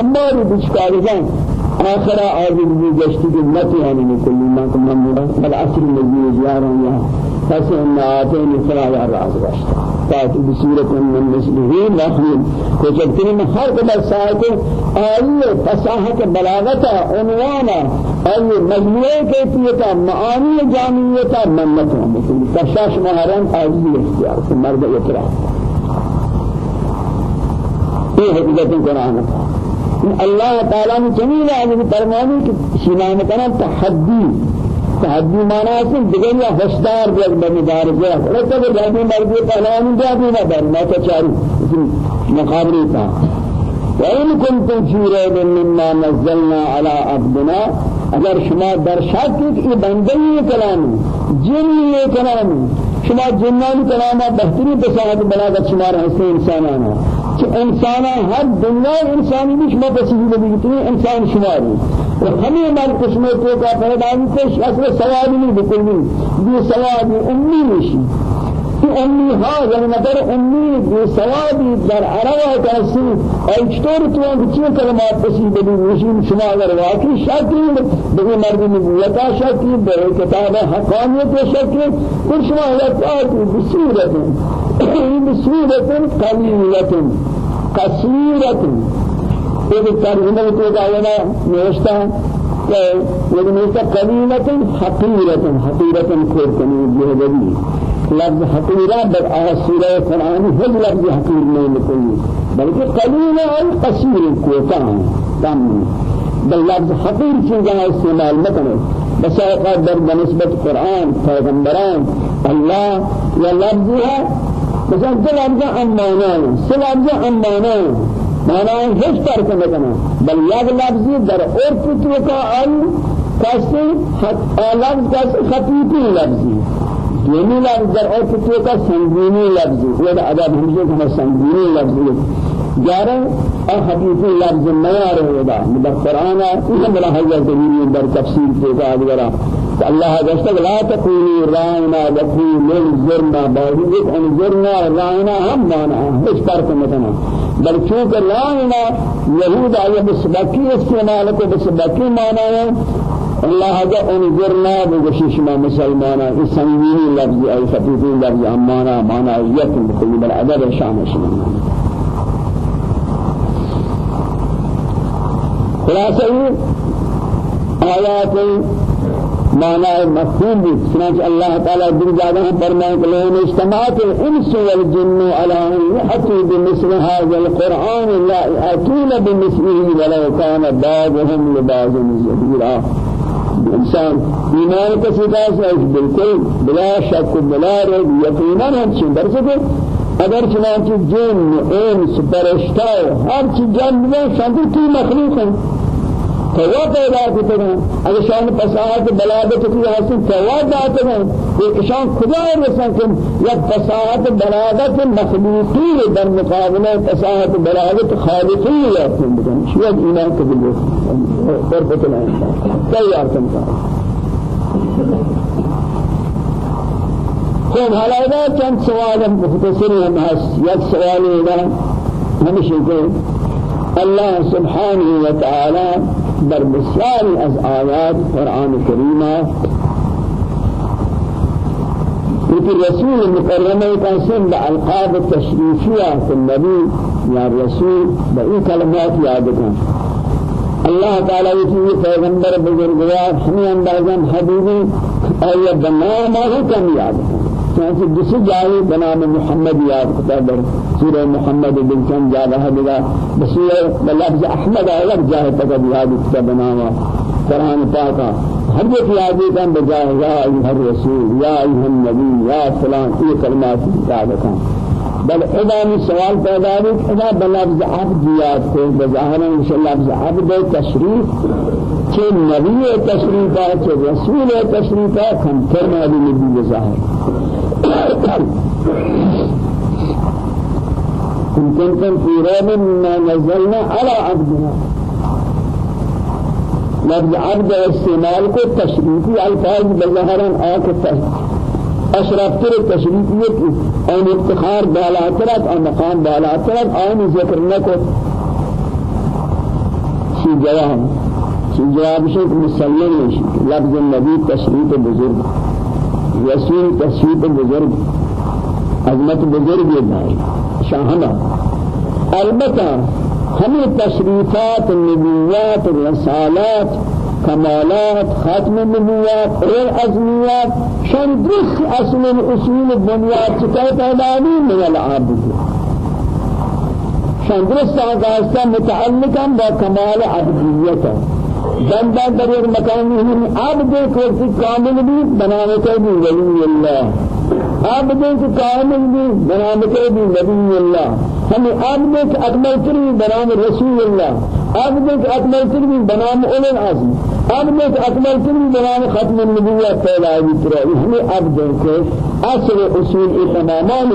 أمار بشكارجان آخر آخر بجشتي جنة يعني كل ما كنا نرى بالعصر الذي يجارون يا فسن آتين فلا الرأس بشت تأتي بسورة من مثله نحن كجبتني من هر قبل ساعة آية فصاحة بلاغة عنوانا آية مجموعة كيفية معاني جامعية منة تشاش مهران آية اختيار مرد يترى إيه حقيقة القرآن الله تعالى نے جمیل ہے فرمانے کہ شنان کرنا تحدی تحدی معنی ہے دیگر یا ہوشدار بھی بندار ہے تو جادو مرضی پہلوان جادو نہ در ما چاری مقابلے کا۔ وإن كنتم في مما نزلنا على عبدنا۔ اگر شما در شک کہ بندی کلام جن کلام شما جنانی کلام بہترین بساعت بلاغت شما رہتے انسانانا کہ انسان ہر دنیا انسانی بھی شما پسیدی لگی اتنی انسان شماری اور ہمیں مال قسموں کو کا پیدا کو اصل سوال نہیں بکل نہیں یہ سوال امی نشی کہ امی ها یعنی نظر امی بی سوادی در عربہ کسی ایچطور تو ان چیز کلمات پسیدی لگی شما اگر واقعی شکی بگی مرد نبویتا شکی بے کتاب حقانیت شکی کل شما یقاتی بصورت بصورة قليلة قصيرة. إذا ترجمة تقولنا نوشتا يقول نوشتا قليلة حقيرة حقيرة كورتني بهذي لفظ حقيرة بل آسورة قرآن هذ لفظ حقير نہیں لکھنی بلکہ قلیل اور قصیر کوتا کم بل لفظ حقیر چیزیں استعمال مکنے بس اوقات در بنسبت قرآن پیغمبران اللہ یا مثلا دل لفظ امانه سه لفظ امانه معنی هیچ فرق نکنه. بل یک لفظی در عرف تو کا آن کسی لفظ کسی خفیفی لفظی. یعنی لفظ در عرف تو کا سنگینی لفظی یہ ادب ہمیشہ ہم سنگینی لفظی جارے اور خفیفی لفظ نیارے ہوگا در قرآن ہے بلا حضرت در تفسیر تو کا ادھرا الله جل لا تقولوا رانا وقولوا انظرنا بعض انظرنا رانا هم مانا. إيش فرق مثلا بل چونکہ رانا يهود آیا بسبکی استعمال کو بسبکی مانا. ہے الله جل انظرنا ما مسلمانا السنويني لفظ أي خفيفي لفظ أمانا مانا يكن بكل بالعدد شام شمانا خلاصة آيات معنى مفهوم بھی چنانچہ اللہ تعالی دل جاگہ فرمائے کہ لئن اجتماعت الانس والجن على ان يحطوا بمثل هذا القرآن لا يأتون بمثله ولو كان بعضهم لبعض زهيرا انسان ایمان کا سداس ہے بالکل بلا شک بلا ریب یقینا ہم چھ در سکے اگر چنانچہ جن انس فرشتہ ہر چیز جان میں شامل کی مخلوق ہیں توا پیدا کرتے ہیں اگر شان فساحت بلاغت کی حاصل توا جاتے ہیں کہ شان خدا رسن کہ یا فساحت بلاغت مخلوقی در مقابلہ فساحت بلاغت خالقی یافتن بدن شو ایمان قبول قربت الانسان تیار سمتا خب حالا چند سوال ہم مختصر ہم ہست یک سوال ہے ہمیشہ کہ الله سبحانه وتعالى در بسیاری از آیات قرآن کریمه لیکن رسول مکرمه قاسم بالقاب التشریفیه النبی یا رسول بئی کلمات یاد کن. اللہ تعالی کی پیغمبر بزرگوار ہمیں اندازن حبیبی اور یہ بنام کم یاد کن؟ چنانچہ دوسری جائے بنام محمد یاد کتا در سورہ محمد بن کم جا رہا بگا بسورہ بلفظ احمد الگ جاہے تک یاد کتا بنام قرآن پاکا ہر ایک یادی کن بجائے یا ایوہ الرسول یا ایوہ النبی یا فلان یہ کلمات یاد کن بل اذا من سوال پیدا ہوئی اذا بلفظ عبد یاد کو بظاہر ان شاء اللہ لفظ عبد تشریف کہ نبی تشریف ہے کہ رسول تشریف ہے ہم فرما دی نبی بظاہر إن كنتم في ريب مما نزلنا على عبدنا. لفظ عبد استعمال کو تشریفی الفاظ بظاہر آکھ اشرف تر تشریفیت آن افتخار بالا ترت اور مقام بالا ترت آن ذکر نکو. شی جواب شی جواب شیخ مسلم لفظ النبی تشریف بزرگ. رسول تشریف بزرگ عظمت بزرگ یہ شاہنہ البتہ ہمیں تشریفات النبیات الرسالات كمالات ختم النبوات والأزميات شان درس أصل الأصول البنيات كيف أداني من العابد شان درس أغاستا متعلقا بكمال عبديته بندہ در ایک مکان میں عبد کو کامل بھی بنانے کے بھی ولی اللہ۔ عبد کو کامل بھی بنانے کے بھی نبی اللہ۔ ہمیں عبد کو اکمل تری بنام رسول اللہ۔ عبد کو اکمل تری بنام اول العزم عبد أكمل كل بنام ختم النبوة فلا يترى إحنا عبد أصل أصول تمامان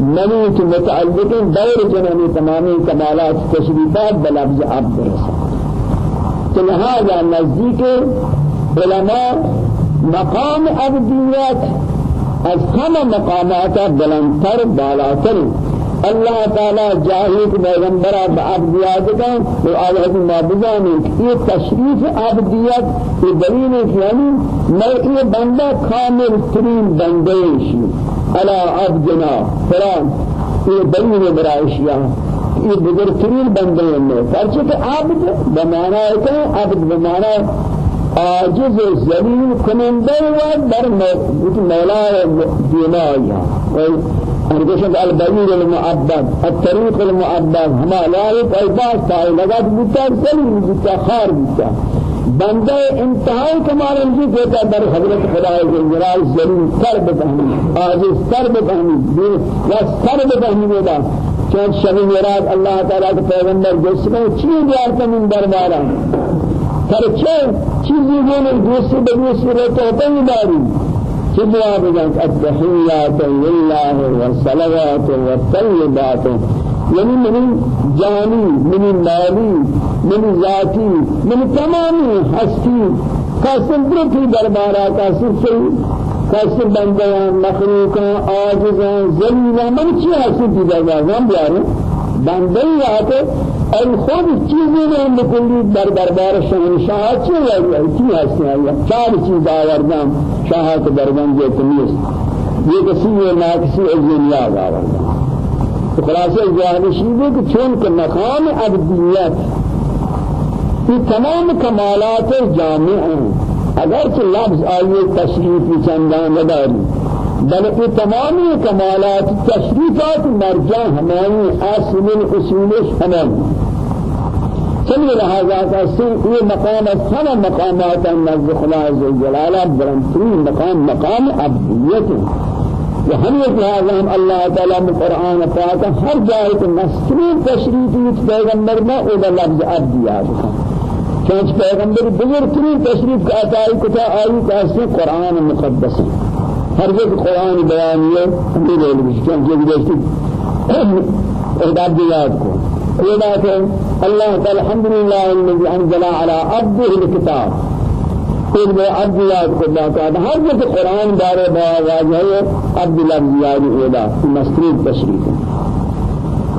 منيت متعلق دور جنان تمام كمالات تشريفات بلفظ عبد رسول لهذا نزدیک علماء مقام عبدیت از همه مقامات بلندتر بالاتر. اللہ تعالی جاہد پیغمبر عبدیات کا اور آیات معبودان یہ تشریف عبدیت یہ دلیل ہے یعنی میں یہ بندہ کامل ترین بندے شی علی عبدنا فران یہ دلیل برائشیا یہ بزرگ ترین بندے ہیں پرچہ کہ عبد بمعنی ہے کہ عبد بمعنی عاجز ذلیل کنندے و در مولا دینا یا ارجشت البعير المعبد الطريق المعبد هما لايق ايباس تاي لغت بتا سلیم بتا خار بتا بندہ انتہائی کمال انجی دیتا در حضرت خدا جلال ذلیل سر بفهمی عاجز سر بفهمی و سر بفهمی دیتا چون شبی مراد اللہ تعالیٰ کے پیغمبر جس میں چیز دیار کا من دربارا پر چه چیزی ہونے دوسری بدوسری رہتا ہوتا ہی داری جواب جانت التحيات لله والصلوات والطيبات يعني من جاني من مالي من ذاتي من تمام هستي قاسم بركي دربارا قاسم سي قاسم بندیان مخلوقان آجزان ذلیلان من چی هستی دی دربارا هم بیاره بندی آتے ای خود چیزی نہیں مکلی در دربار شاہنشاہ چی ہے کی ہستی ہے چار چیز آوردم. شاہ کے دربان جو تمیز یہ کسی یہ ناکسی ازلیہ آوردم خلاصہ جانشی ہے کہ چون کہ مقام عبدیت. یہ تمام کمالات جامع ہیں اگرچہ لفظ آئیے تشریفی چندان نداری بلکہ تمامی کمالات تشریفات مرجع ہماری اصل اصولش ہماری چلی لہذا کا یہ مقام سن مقامات نزد خدا عز وجل برنترین مقام مقام عبدیت وهم لهذا هم الله تعالى من القرآن ہر جائے کہ مسترین تشریف پیغمبر میں أو لفظ عبدیات چونچ پیغمبر بزرگترین تشریف کا عطائی کتا آئی کا قرآن مقدس ہے۔ ہر ایک قرآن بیانیے ہمیں لے لیں کہ ہم یہ دیکھتے اعداد یاد کو۔ ہے اللہ تعالی الحمدللہ الذي انزل على عبده الكتاب پھر میں عبد یاد کو اللہ تعالی ہر ایک قرآن بارے واضح ہے عبد لفظ یاد ادا مسترید تشریف۔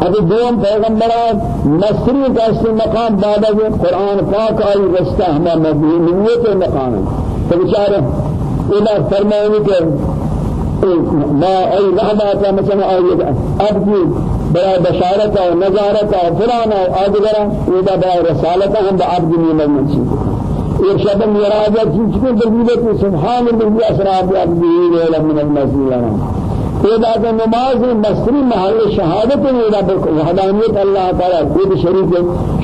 ابھی دوم پیغمبرات مصری کا اس مقام بعد ہے قرآن پاک آئی رستہ ہمیں مدینیت مقام ہے تو بیچارے إلى فرمانك ما أي لحظة مثلا آية أبدي برای بشارت و نظارت و فلان و آدگرا ودا برای رسالت هم بعبد من منشي یہ شب میراج چیز کو دلیل سبحان الذي اسرا بعبده من المسجد خدا کا نماز مصری محل شہادت میرا وحدانیت اللہ تعالی خود شریف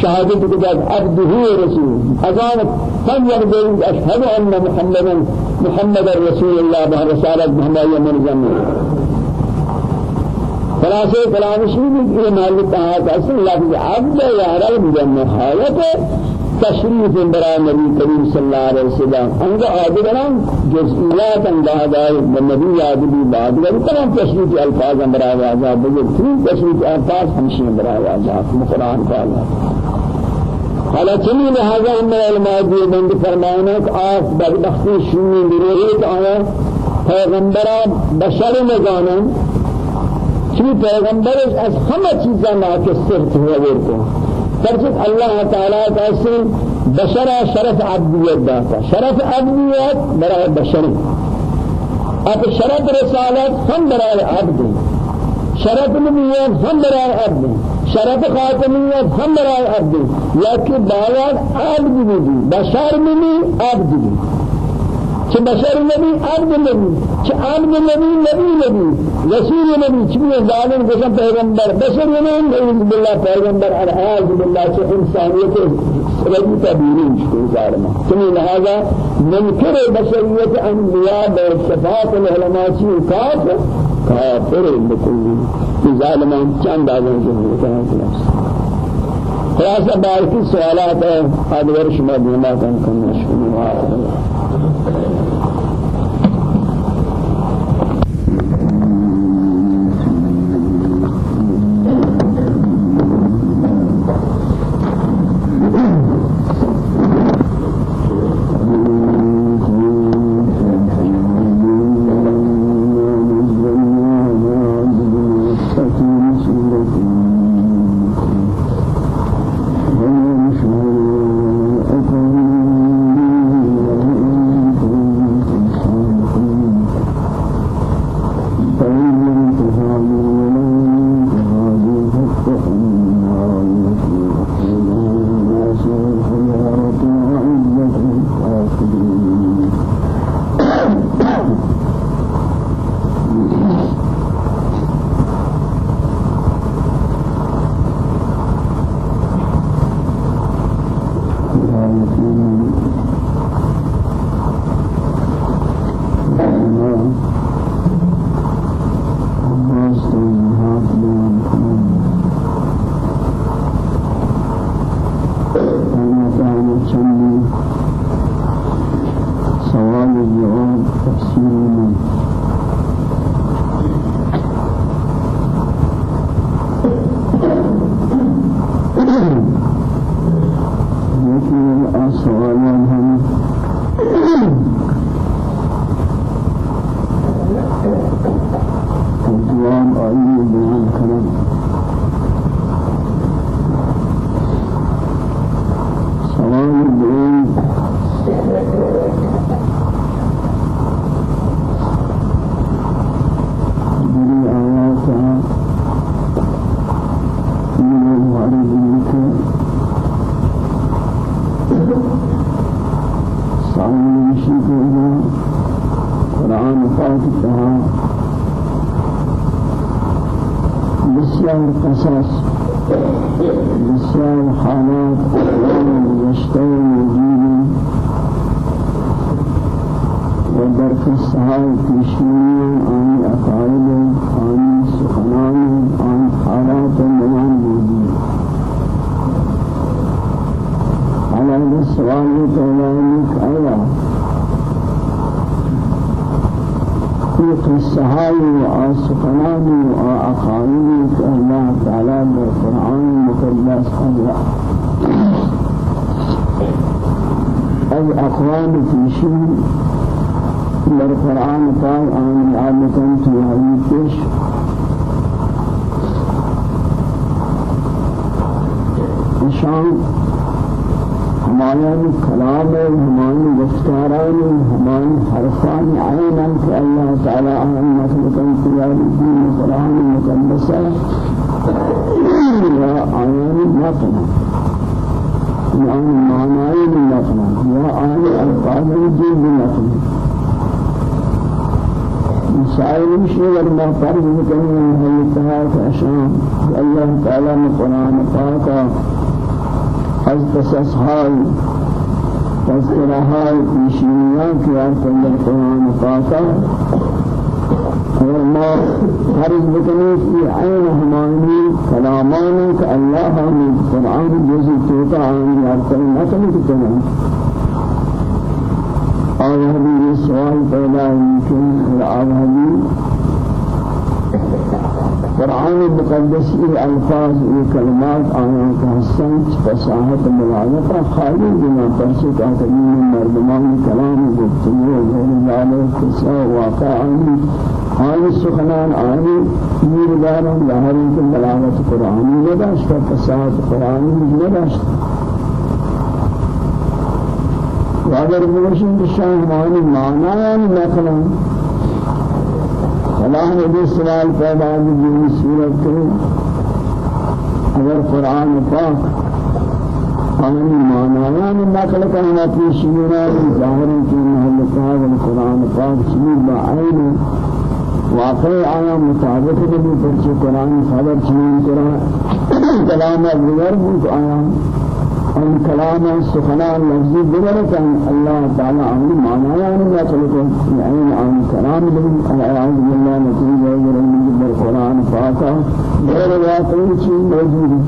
شہادت کے بعد عبده رسول۔ اذان کم یقول اشهد ان محمدا محمد رسول الله بها رسالت محمد من جميع خلاصه کلام شریف یہ محل تعالی اصل لفظ عبد یا رب جمع حالت تشریف برای نبی کریم صلی اللہ علیہ وسلم انگا آدگران جزئیات انگا ہدای نبی آدگی بعد گری تمام تشریف الفاظ برای واضح بزرگ تھی تشریف الفاظ ہمشین برای واضح قرآن کا اللہ حالا چنی لہذا ہم علماء دیئے بند فرمائنا کہ آس بدبختی شنی بروحیت آیا پیغمبرہ بشر نزانن چی پیغمبرش از همه چیزا ناکس صرف ہوا کو فرشت الله تعالى کیسے بشر شرف عبدیت داتا شرف عبدیت برای بشر اب شرف رسالت هم برای عبد شرف نبوت هم برای عبد شرف خاتمیت هم برای عبد لیکن باید عبد بشر بھی عبد چه بشر نبی عبد نبی چه عبد نبی نبی نبی. رسول نبی چه ظالم قسم پیغمبر. بشر نبی نعوذ بالله پیغمبر اعوذ بالله چه انسانیت رجی تبیرین شکر ظالم چنین لہذا منکر بشریت انبیاء بصفات العلماء چی؟ کافر. کافر بکلی. ظالمان چند آزان جمهور کہاں خلاصہ باقی سوالات ہے آدھور شما دیما کن کن در قرآن پاک آن آمدن کی حدیثش نشان ہمارے کلام ہے ہماری گفتاران ہماری حرفان عینا کہ الله تعالی ہم مخلوقن کی دین قرآن مقدس یا آیان مطلع یا معنی مطلع یا آیان الفاظ جیب مطلع مسائل شيء ما فرض كان هي تهاك عشان الله تعالى من القرآن پاک از قصص هاي تذكرة هاي مشينيان كيان كل القرآن پاک وما فرض بکنی في عين همانی كلامان كالله من القرآن جزء توقع عن يارتين نقل كتنا اور یہ سوال پیدا يمكن العربي قرآن کلمات آیاں کا حسن فصاحت ملاحظہ خالی بنا پرسے کا تمام مردمان کلام گفتگو غیر ذالک قصہ واقع آنی. آنی سخنان آنی میر دارم لہرین کے ملاحظت قرآنی نداشت. واگر بوشن بشان معنی معنی یعنی نقلا اللہ نے بھی سوال پیدا کی صورت کے اگر قرآن پاک آنی معنی یعنی نقل کرنا پیشینا ظاہر کی محل قرآن القرآن پاک چیز بعین واقع آیا مطابق نبی پرچے قرآن خبر چیز قرآن کلام ابزر بود آیا۔ ان كلام سخنان لفظي بغيرك الله تعالى عن معنى يعني لا تلقوا يعني عن كلام من أعوذ بالله نتيجة غير من القرآن فاقا غير واقعي شيء موجود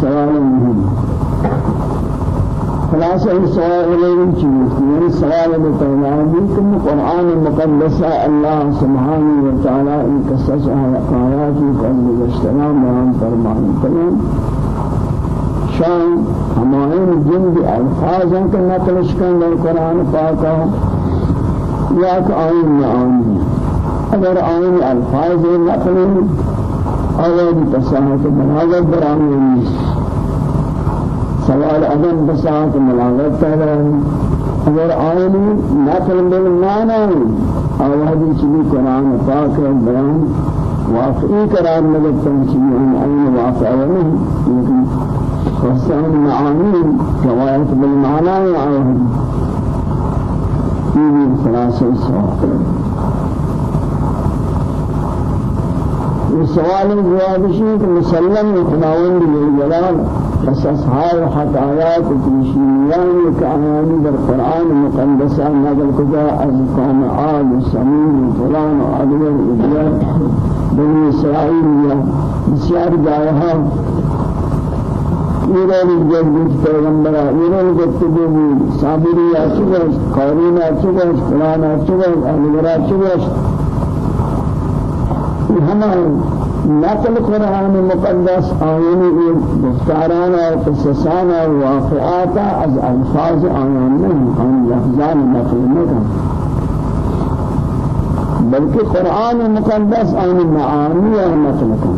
سؤال مهم خلاصة السؤال إليهم شيء يعني السؤال بتواني كم القرآن المقدس الله سبحانه وتعالى إن قصص آيات قبل الاجتماع عن فرمان. كلام شان همائن جند الفاظا كنقلش كان القرآن پاکا کہ آئین معانی اگر آئین الفاظ نقل اور تصاحت بناغت برآمین سوال عدم بساعت ملاغت پیدا اگر آئینی نقل بالمعنی آوازی چلی قرآن پاک بیان واقعی قرار مدد چلی آن عین واقع نہیں لیکن خصان معانی روایت بالمعنی آوازی یہ خلاصہ سوال سوال جواب شيء مسلم خداوند جلال قصص هاي حكايات تشيان كأناني بالقرآن المقدس نقل كذا از قوم عاد سمين فلان وعدل الإبيان بني إسرائيل يا بسيار جايها ایرانی جنگی پیغمبر ایرانی گفتگو بود صابری قارین آچگوش اهلگرا آچگوش ہمیں نقل قرآن مقدس آیانی گفتاران و قصصان و واقعات از الفاظ آیان نہیں آن لفظان نقل نکن. بلکہ قرآن مقدس آن معانی و نقل کن.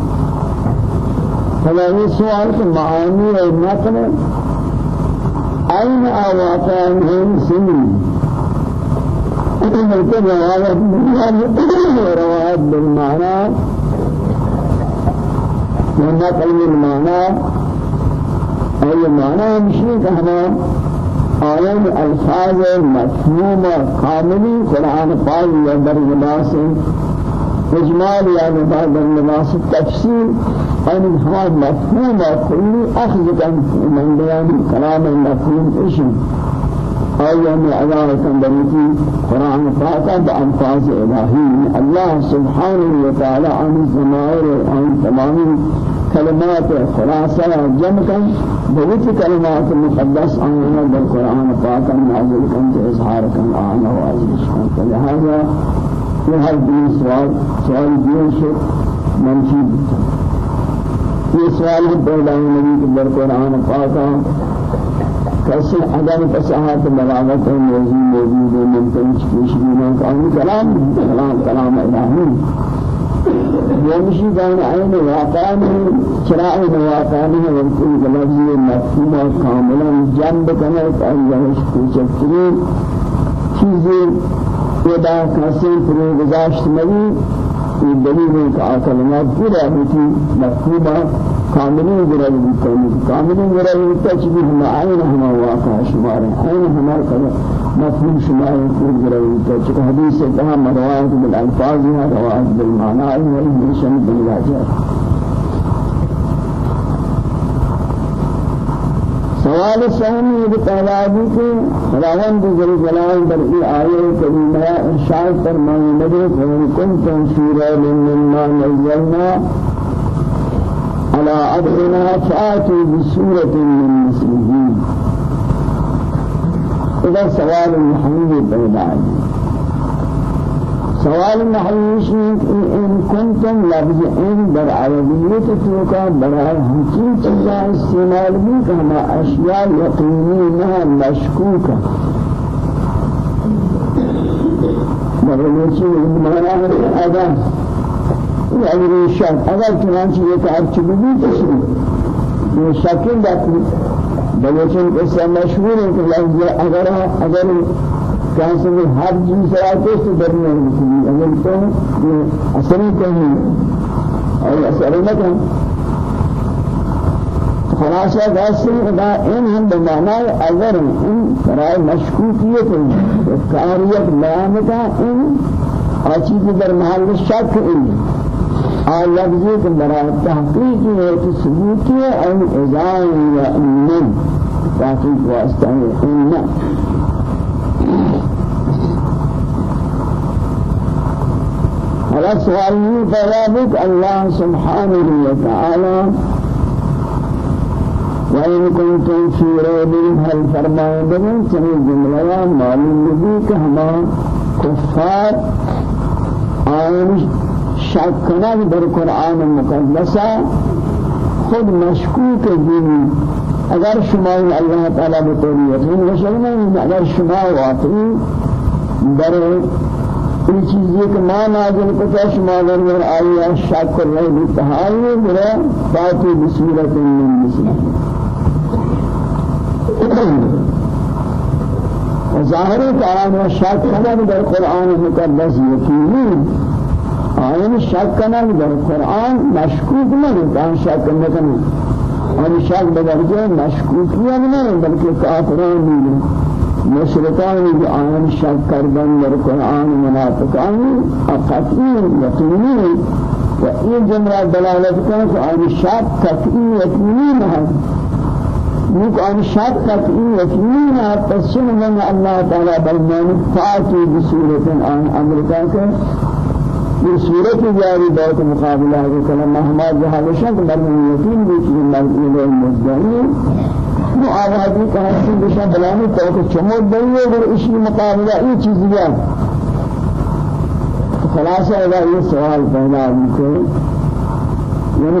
فلا یہ سوال کہ معانی و نقل أين أواقعهم سنين ممكن روايات بالمعنى ونقل المعنى أي معنى مشي كهنا آيان الفاظ مفهوم كامل قرآن پاک یا در لباس اجمال یا بعد لباس تفسير ان هذا مفهوم كل اخذ من بيان كلام المفهوم إيش میں اللہ سندرتی قرآن پاکا بأنفاظ الہی الله سبحانه وتعالى عن الزمائر عن تمام كلمات خلاصة جمعا بوت كلمات مقدس عنها بالقرآن پاکا نازل كنت إظهار كان آنا وعزيز فلهذا يهل دين سؤال سؤال دين شك منفي یہ سوال ہے پیدا نبی کے در قرآن پاکا کسی عدم فصاحت بلاغت موضوع موجود ہے ممکن چکیش بینا کانی کلام کلام کلام الہی يمشي بين عين واقعان شراء واقعان وكل لفظ مفهوم كاملا جنب كانت أيش كوچترين چیزیں پیدا کسیں پرو گزاشت نبی دلیل کہ آکلمات پورا کاملی گرای بکنی کاملی گرای بکنی چیزی ہم آئین ہم واقع شمار ہیں آئین ہمار کر مفہوم شمار ہیں گرای بکنی چکہ حدیث سے کہا مروایت بالألفاظ ہے روایت بالمعنی ہے ہمیشہ بالواجہ سوال سومی بتعلادی کے خداوند ذل جلال در ای آیه کریمہ ارشاد فرمائے لگے کہ کنتم فی ریب مما نزلنا على عبدنا فآتوا بسورة من مثله. إذا سوال محمود پیدا سوال محیش إن کنتم لفظ ان در عربیت توکا برای همچین چیزا استعمال بھی کہ ہما اشیاء یقینی نہ مشکوکا مرموچی مانا ہے یعنی شک اگر چنانچہ یہ کار چبی تشریح یہ شکل باقی بلوچن قصہ مشہور ہے کہ اگر اگر کہاں سے ہر چیز سے آتے تو ڈرنے نہیں اگر تو اثر کہیں اور اثر نہ کہیں۔ خلاصہ واسے ادا ان ہم بمعنى اگر ان برائے مشکوکیت افکاریت بیانتا ان آچیز در محل شک ان لفظی کے برائے تحقیقی ہے کہ ثبوتی ہے آن ازائن یا انن تحقیق واسطہ ہے انن هذا سؤال من الله سبحانه وتعالى وإن كنتم في ريب هل فرمان بمن سمي جملة معلوم نبي كهما كفار آئین شکنا در قرآن مقدسہ خود مشکوک دینی اگر شما اللہ تعالی بطوری یقین وشلنا اگر شما واقعی در این چیزی که ما نازل کتاش ما در آیا شک کر رہے بھی تحالی برا باتی بصورت من مسلم ظاهر تعالی شک کنن در قرآن مقدس یقینی آئین شک کنن در قرآن مشکوک نہیں کان شک نکنن آن شک بدرجه مشکوکیہ نہیں بلکہ کافران نہیں مشرکان جو آن شک کردن در قرآن منافقان قطعی یقینی و این جمله دلالت کنه که آن شک قطعی یقینی نه نیک آن شک قطعی یقینی نه الله تعالی بالمان فاتی بسورت آن یہ صورت جاری بہت مقابلہ ہے کہ مہما شک مرمون یقین بھی کہ مرمون مزدانی نو آوازی کا حسن بشا بلانی تو کہ چمود دئیے اگر اسی مقابلہ یہ چیز دیا اذا یہ سوال پیدا یعنی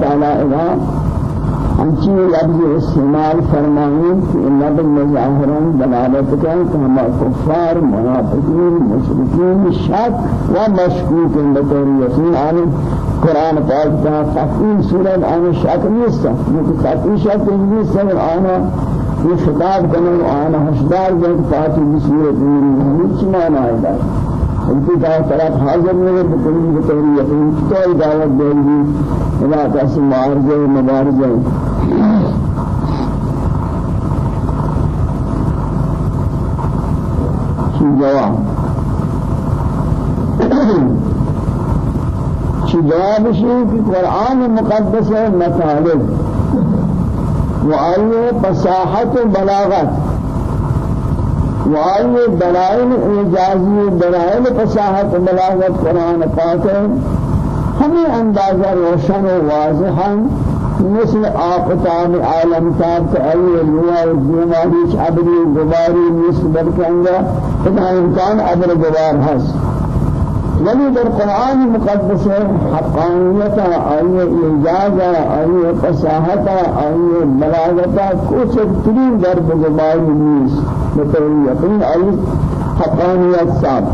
تعالی اذا ہمچی لفظ استعمال فرمائیں کہ لفظ مظاہران دلالت کریں کہ ہم کفار منافقین مشرکین شک و مشکوک بطور یقین. عالم قرآن پاک کا تقیم سورت آن شک نیست. کیونکہ تقیم شک نیست. آنا یہ خطاب کرنے آنا حشدار جائے پاکی بصورت ہمیں چمان آئے گا انتی کا طرف حاضر نہیں بکنی بطوری یقین تو دعوت دیں گی علاقہ سے معارضے مبارضے شو جواب؟ شو جواب شو قرآن مقدس مطالب. وآئیے فصاحت و بلاغت. وآئی دلائل اعجازی دلائل فصاحت ملاوت قرآن پاک ہے ہمیں اندازہ روشن و واضح مثل آفتان عالم تاب کے اول الویا و بیماری عبری گباری نیست بلکنگا اتنا امکان عبر گبار حس ولی در قرآن مقدس حقانیت آئیے اعجاز آئیے فصاحت آئیے بلاغت کچھ ترین در بغباری نیست بطور یقین آئی حقانیت صاحب۔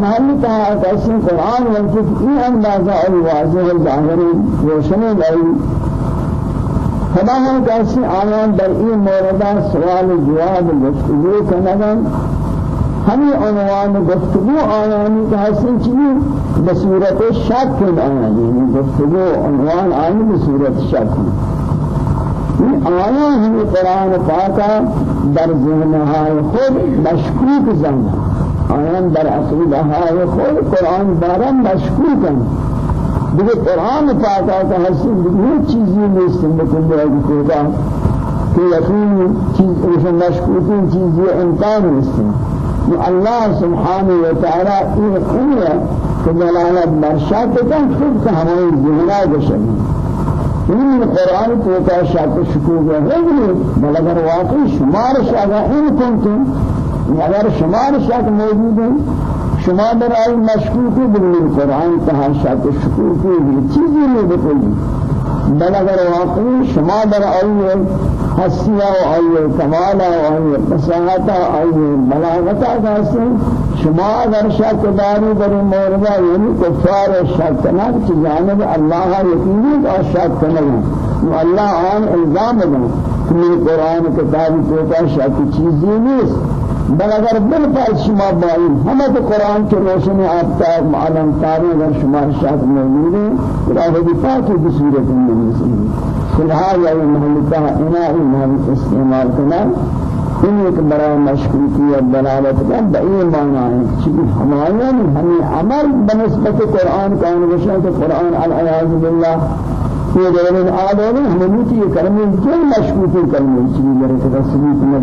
محلی کہا کہ اسی قرآن والکت ای اندازہ ای واضح ظاہری روشن لائی خدا ہم کہ اسی آیان در ای موردہ سوال جواب گفتگو کنگن ہمیں عنوان گفتگو آیانی کہ حسن چیزی بصورت شک آیانی. گفتگو عنوان آیانی بصورت شک. آیا ہمیں قرآن پاکا در ذہنهای خود مشکوک زنہ آیان در عقیده های خود قرآن بارا مشکوکن. دیگه قرآن پاک آتا هستی دیگه چیزی نیست. بکن باید کوتا کہ یقین چیز اسے مشکوکین چیزی امکان نیست. اللہ سبحانہ وتعالی این خمیہ کہ دلالت مرشاد کن خود کہ ہماری ذہنہ گشنی این قرآن تو کا شک شکوک ہے بل اگر واقعی شمار شاگا ان کنتم. اگر شمار شک موجود شما در آئی مشکوکی بلنی قرآن تہا شک شکوکی بھی چیزی نہیں بکلی بل اگر واقعی شما در آئی و آئی کمالا و آئی فصاحتا آئی بلاغتا کہتے شما اگر شک داری در موردہ یعنی کفار شک کنک چی جانب اللہ یقینی کا شک کنک اللہ آن الزام دیں کہ قرآن کتابی کوتا شک چیزی نہیں بل اگر بالفعل شما بائی تو قرآن کے روشن آفتاب معلم تاری اگر شما شاید موجود ہیں راہ بھی پاکی بصورت میں نہیں فلحال یا محلتا انائی محل استعمال کرنا ان ایک برای مشکوکی و دلالت کا بئی معنی ہے چونکہ ہمارے ہمیں عمل بنسبت قرآن کا انوشن تو قرآن العیاذ باللہ یہ دورین آدھے ہمیں نیتی کرنے جو مشکوکی کرنے چیزی میرے تصویت میں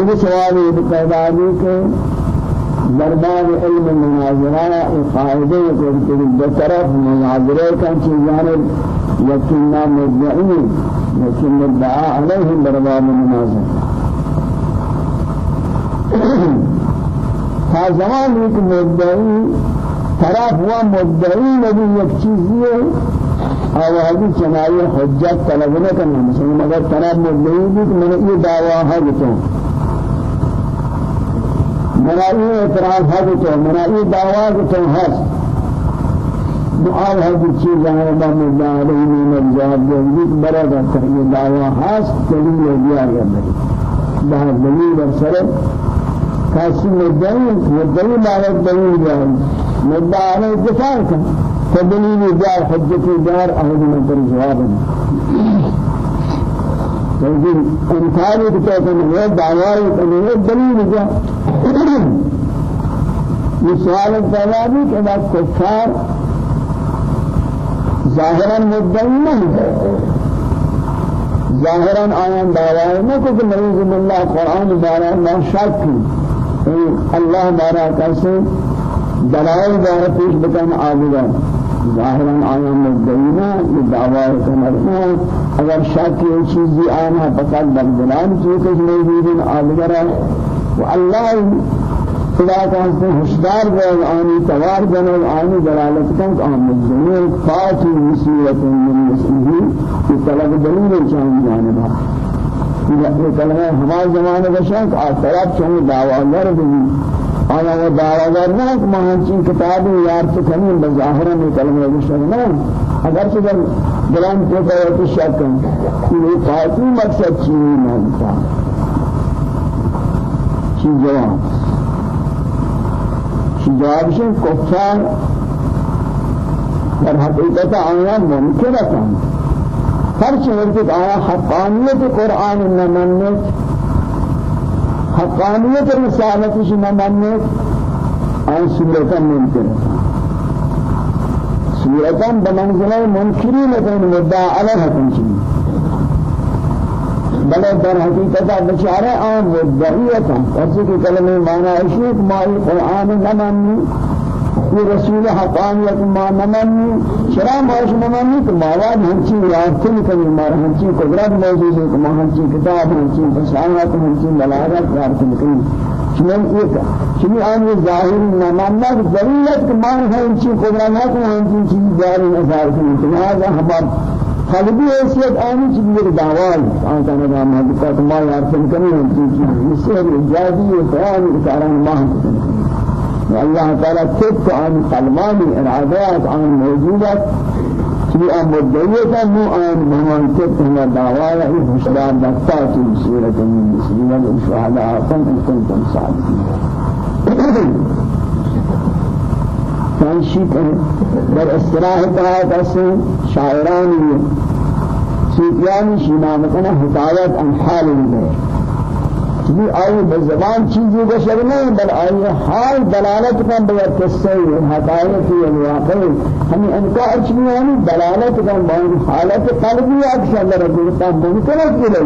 یہ سوال یہ پیدا ہوئی کہ دربار علم مناظرہ قاعدے کو دو طرف مناظرے کا چیزان یقینا مدعی لیکن مدعا علیہ دربار مناظرہ تا زمان ایک مدعی طرف و مدعی نبی یک چیزی ہے آوازی چنائی حجت طلب کرنا مثلا مگر طرف مدعی بھی کہ میں نے یہ دعویٰ ہے منائی اعتراض ہے تو منائی دعویٰ تو ہست دعا ہے کہ چیز ہے با مدعا علیہ من دے یہ بڑا ہے یہ دعویٰ ہست دلیل دیا گیا ہے بہت دلیل برسر کاسی مدعی مدعی بارد دلیل جائے مدعا علیہ دفاع کا فدلیل جار حجتی جار من پر جواب لیکن کہتے ہیں یہ دعوائی کرنے یہ دلیل جا یہ سوال پیدا بھی کہ بات کفار ظاہراً مدعی نہیں ظاہراً آیان دعوائی نہ کہ نعوذ باللہ قرآن بارا ما شک کی اللہ بارا کیسے دلائل بارا پیش بکن ظاهرا آیا مدعینا دعوی کنرنا اگر شک یہ چیزی آنا فقط بندلان چیزی موجود آدگرا و اللہ خدا کا ہم ہوشدار گئے آنی توار جنو آنی دلالت کن کہ آن مجموع فاتی مسیرت من مسیحی کی طلب دلیل چاہیے جانبا یہ کلمہ ہمارے زمانے کا شک آخرت چاہیے دعوی گر بھی آیا وہ دعویدار نہ کہ مہانچین کتابی یار سے کمی بظاہرہ میں کلمہ بشر نہ اگر سے جب گرام کو کہے تو شک کہ یہ خاصی مقصد چیزی مانتا۔ چی جواب۔ چی جواب سے کفار در حقیقت آیا ممکن ہے ہر چیز آیا حقانیت قرآن نہ مننے حقانیت رسالتش نماننے آن صورتا ممکن صورتا بمنزلہ منکری لیکن مدعا علیہ تنشی بلے در حقیقت بچارے آن مدعیتا کسی کی کلمہ معنی اشیت مائی قرآن نمانی. یہ رسول حقانیت ما نمانی شرع ماش نمانی تو مواد ہنچی یارتن کنی مار ہنچی قدرت موجود ہے کہ ہنچی کتاب ہنچی فسانات ہنچی بلاغت یارتن کنی چنین ایک چنین آن یہ ظاہر نمانا کہ ضرورت کہ مان ہنچی قدرت ہنچی چیز جاری نظار کنی لہذا ہمار قلبی حیثیت آنی چیزی یک دعوال آن کنه که ما بکات ما یارسن کنی هم چیزی مسیح اجازی و بیان اکاران ما هم الله تعالی تب آن قلبانی ارادات آن موجودت چی آن مدعیت مو آن مهمان تب ہم دعوایا ای حشدار دستا چی صورت من مسلمین و شهداء کن کنتم صادقین فانشی در استراحة طاعت اصل شاعرانی سیتیانی شینا مکنه حکایت عن حال الغیر بھی آئی بزبان چیزی کو شر نہیں بل آئی حال دلالت کن بیا قصے حقائق الواقع ہمیں انکار چنی یعنی دلالت کن بان حالت قلبی اکثر لرجل قام ممکن ہے کہ لے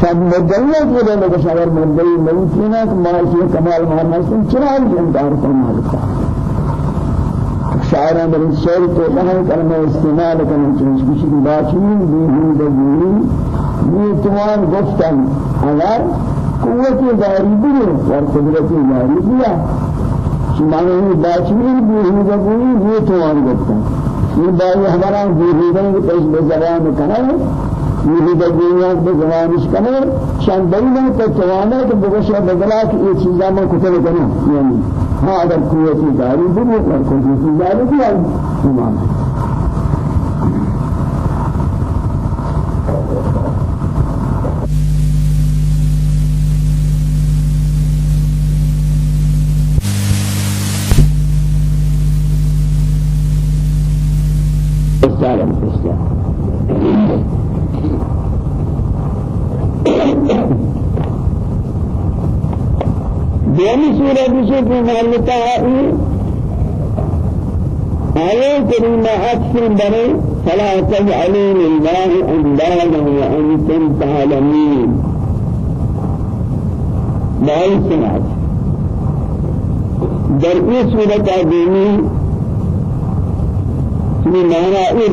شاید مدعیت کے لئے شاور مدعی ممکن ہے کہ ماشی کمال محمد چرا انکار فرما شاعران در شعر تو کہیں کلمہ استعمال چاہیے کسی کی باچین بھی ہوں دبیری یہ توان گفتن اگر قوت داری بھی اور قدرت داری بھی میں باچین بھی ہوں دبیری یہ توان گفتن. یہ بائی ہمارا دیدن کے پیش بے زبان کے کرنا شان ہے کہ توانا کہ بگشا بدلا کہ یہ چیزاں میں هذا القوة داري بني والقوة في ذلك الإمام السلام دومی سورة بشك محلتا آئی آية كريمة أكثر بني فلا تجعلوا لله أندادا وأنتم تعلمين بأي سنة در إيه سورة دومی في معنى إيه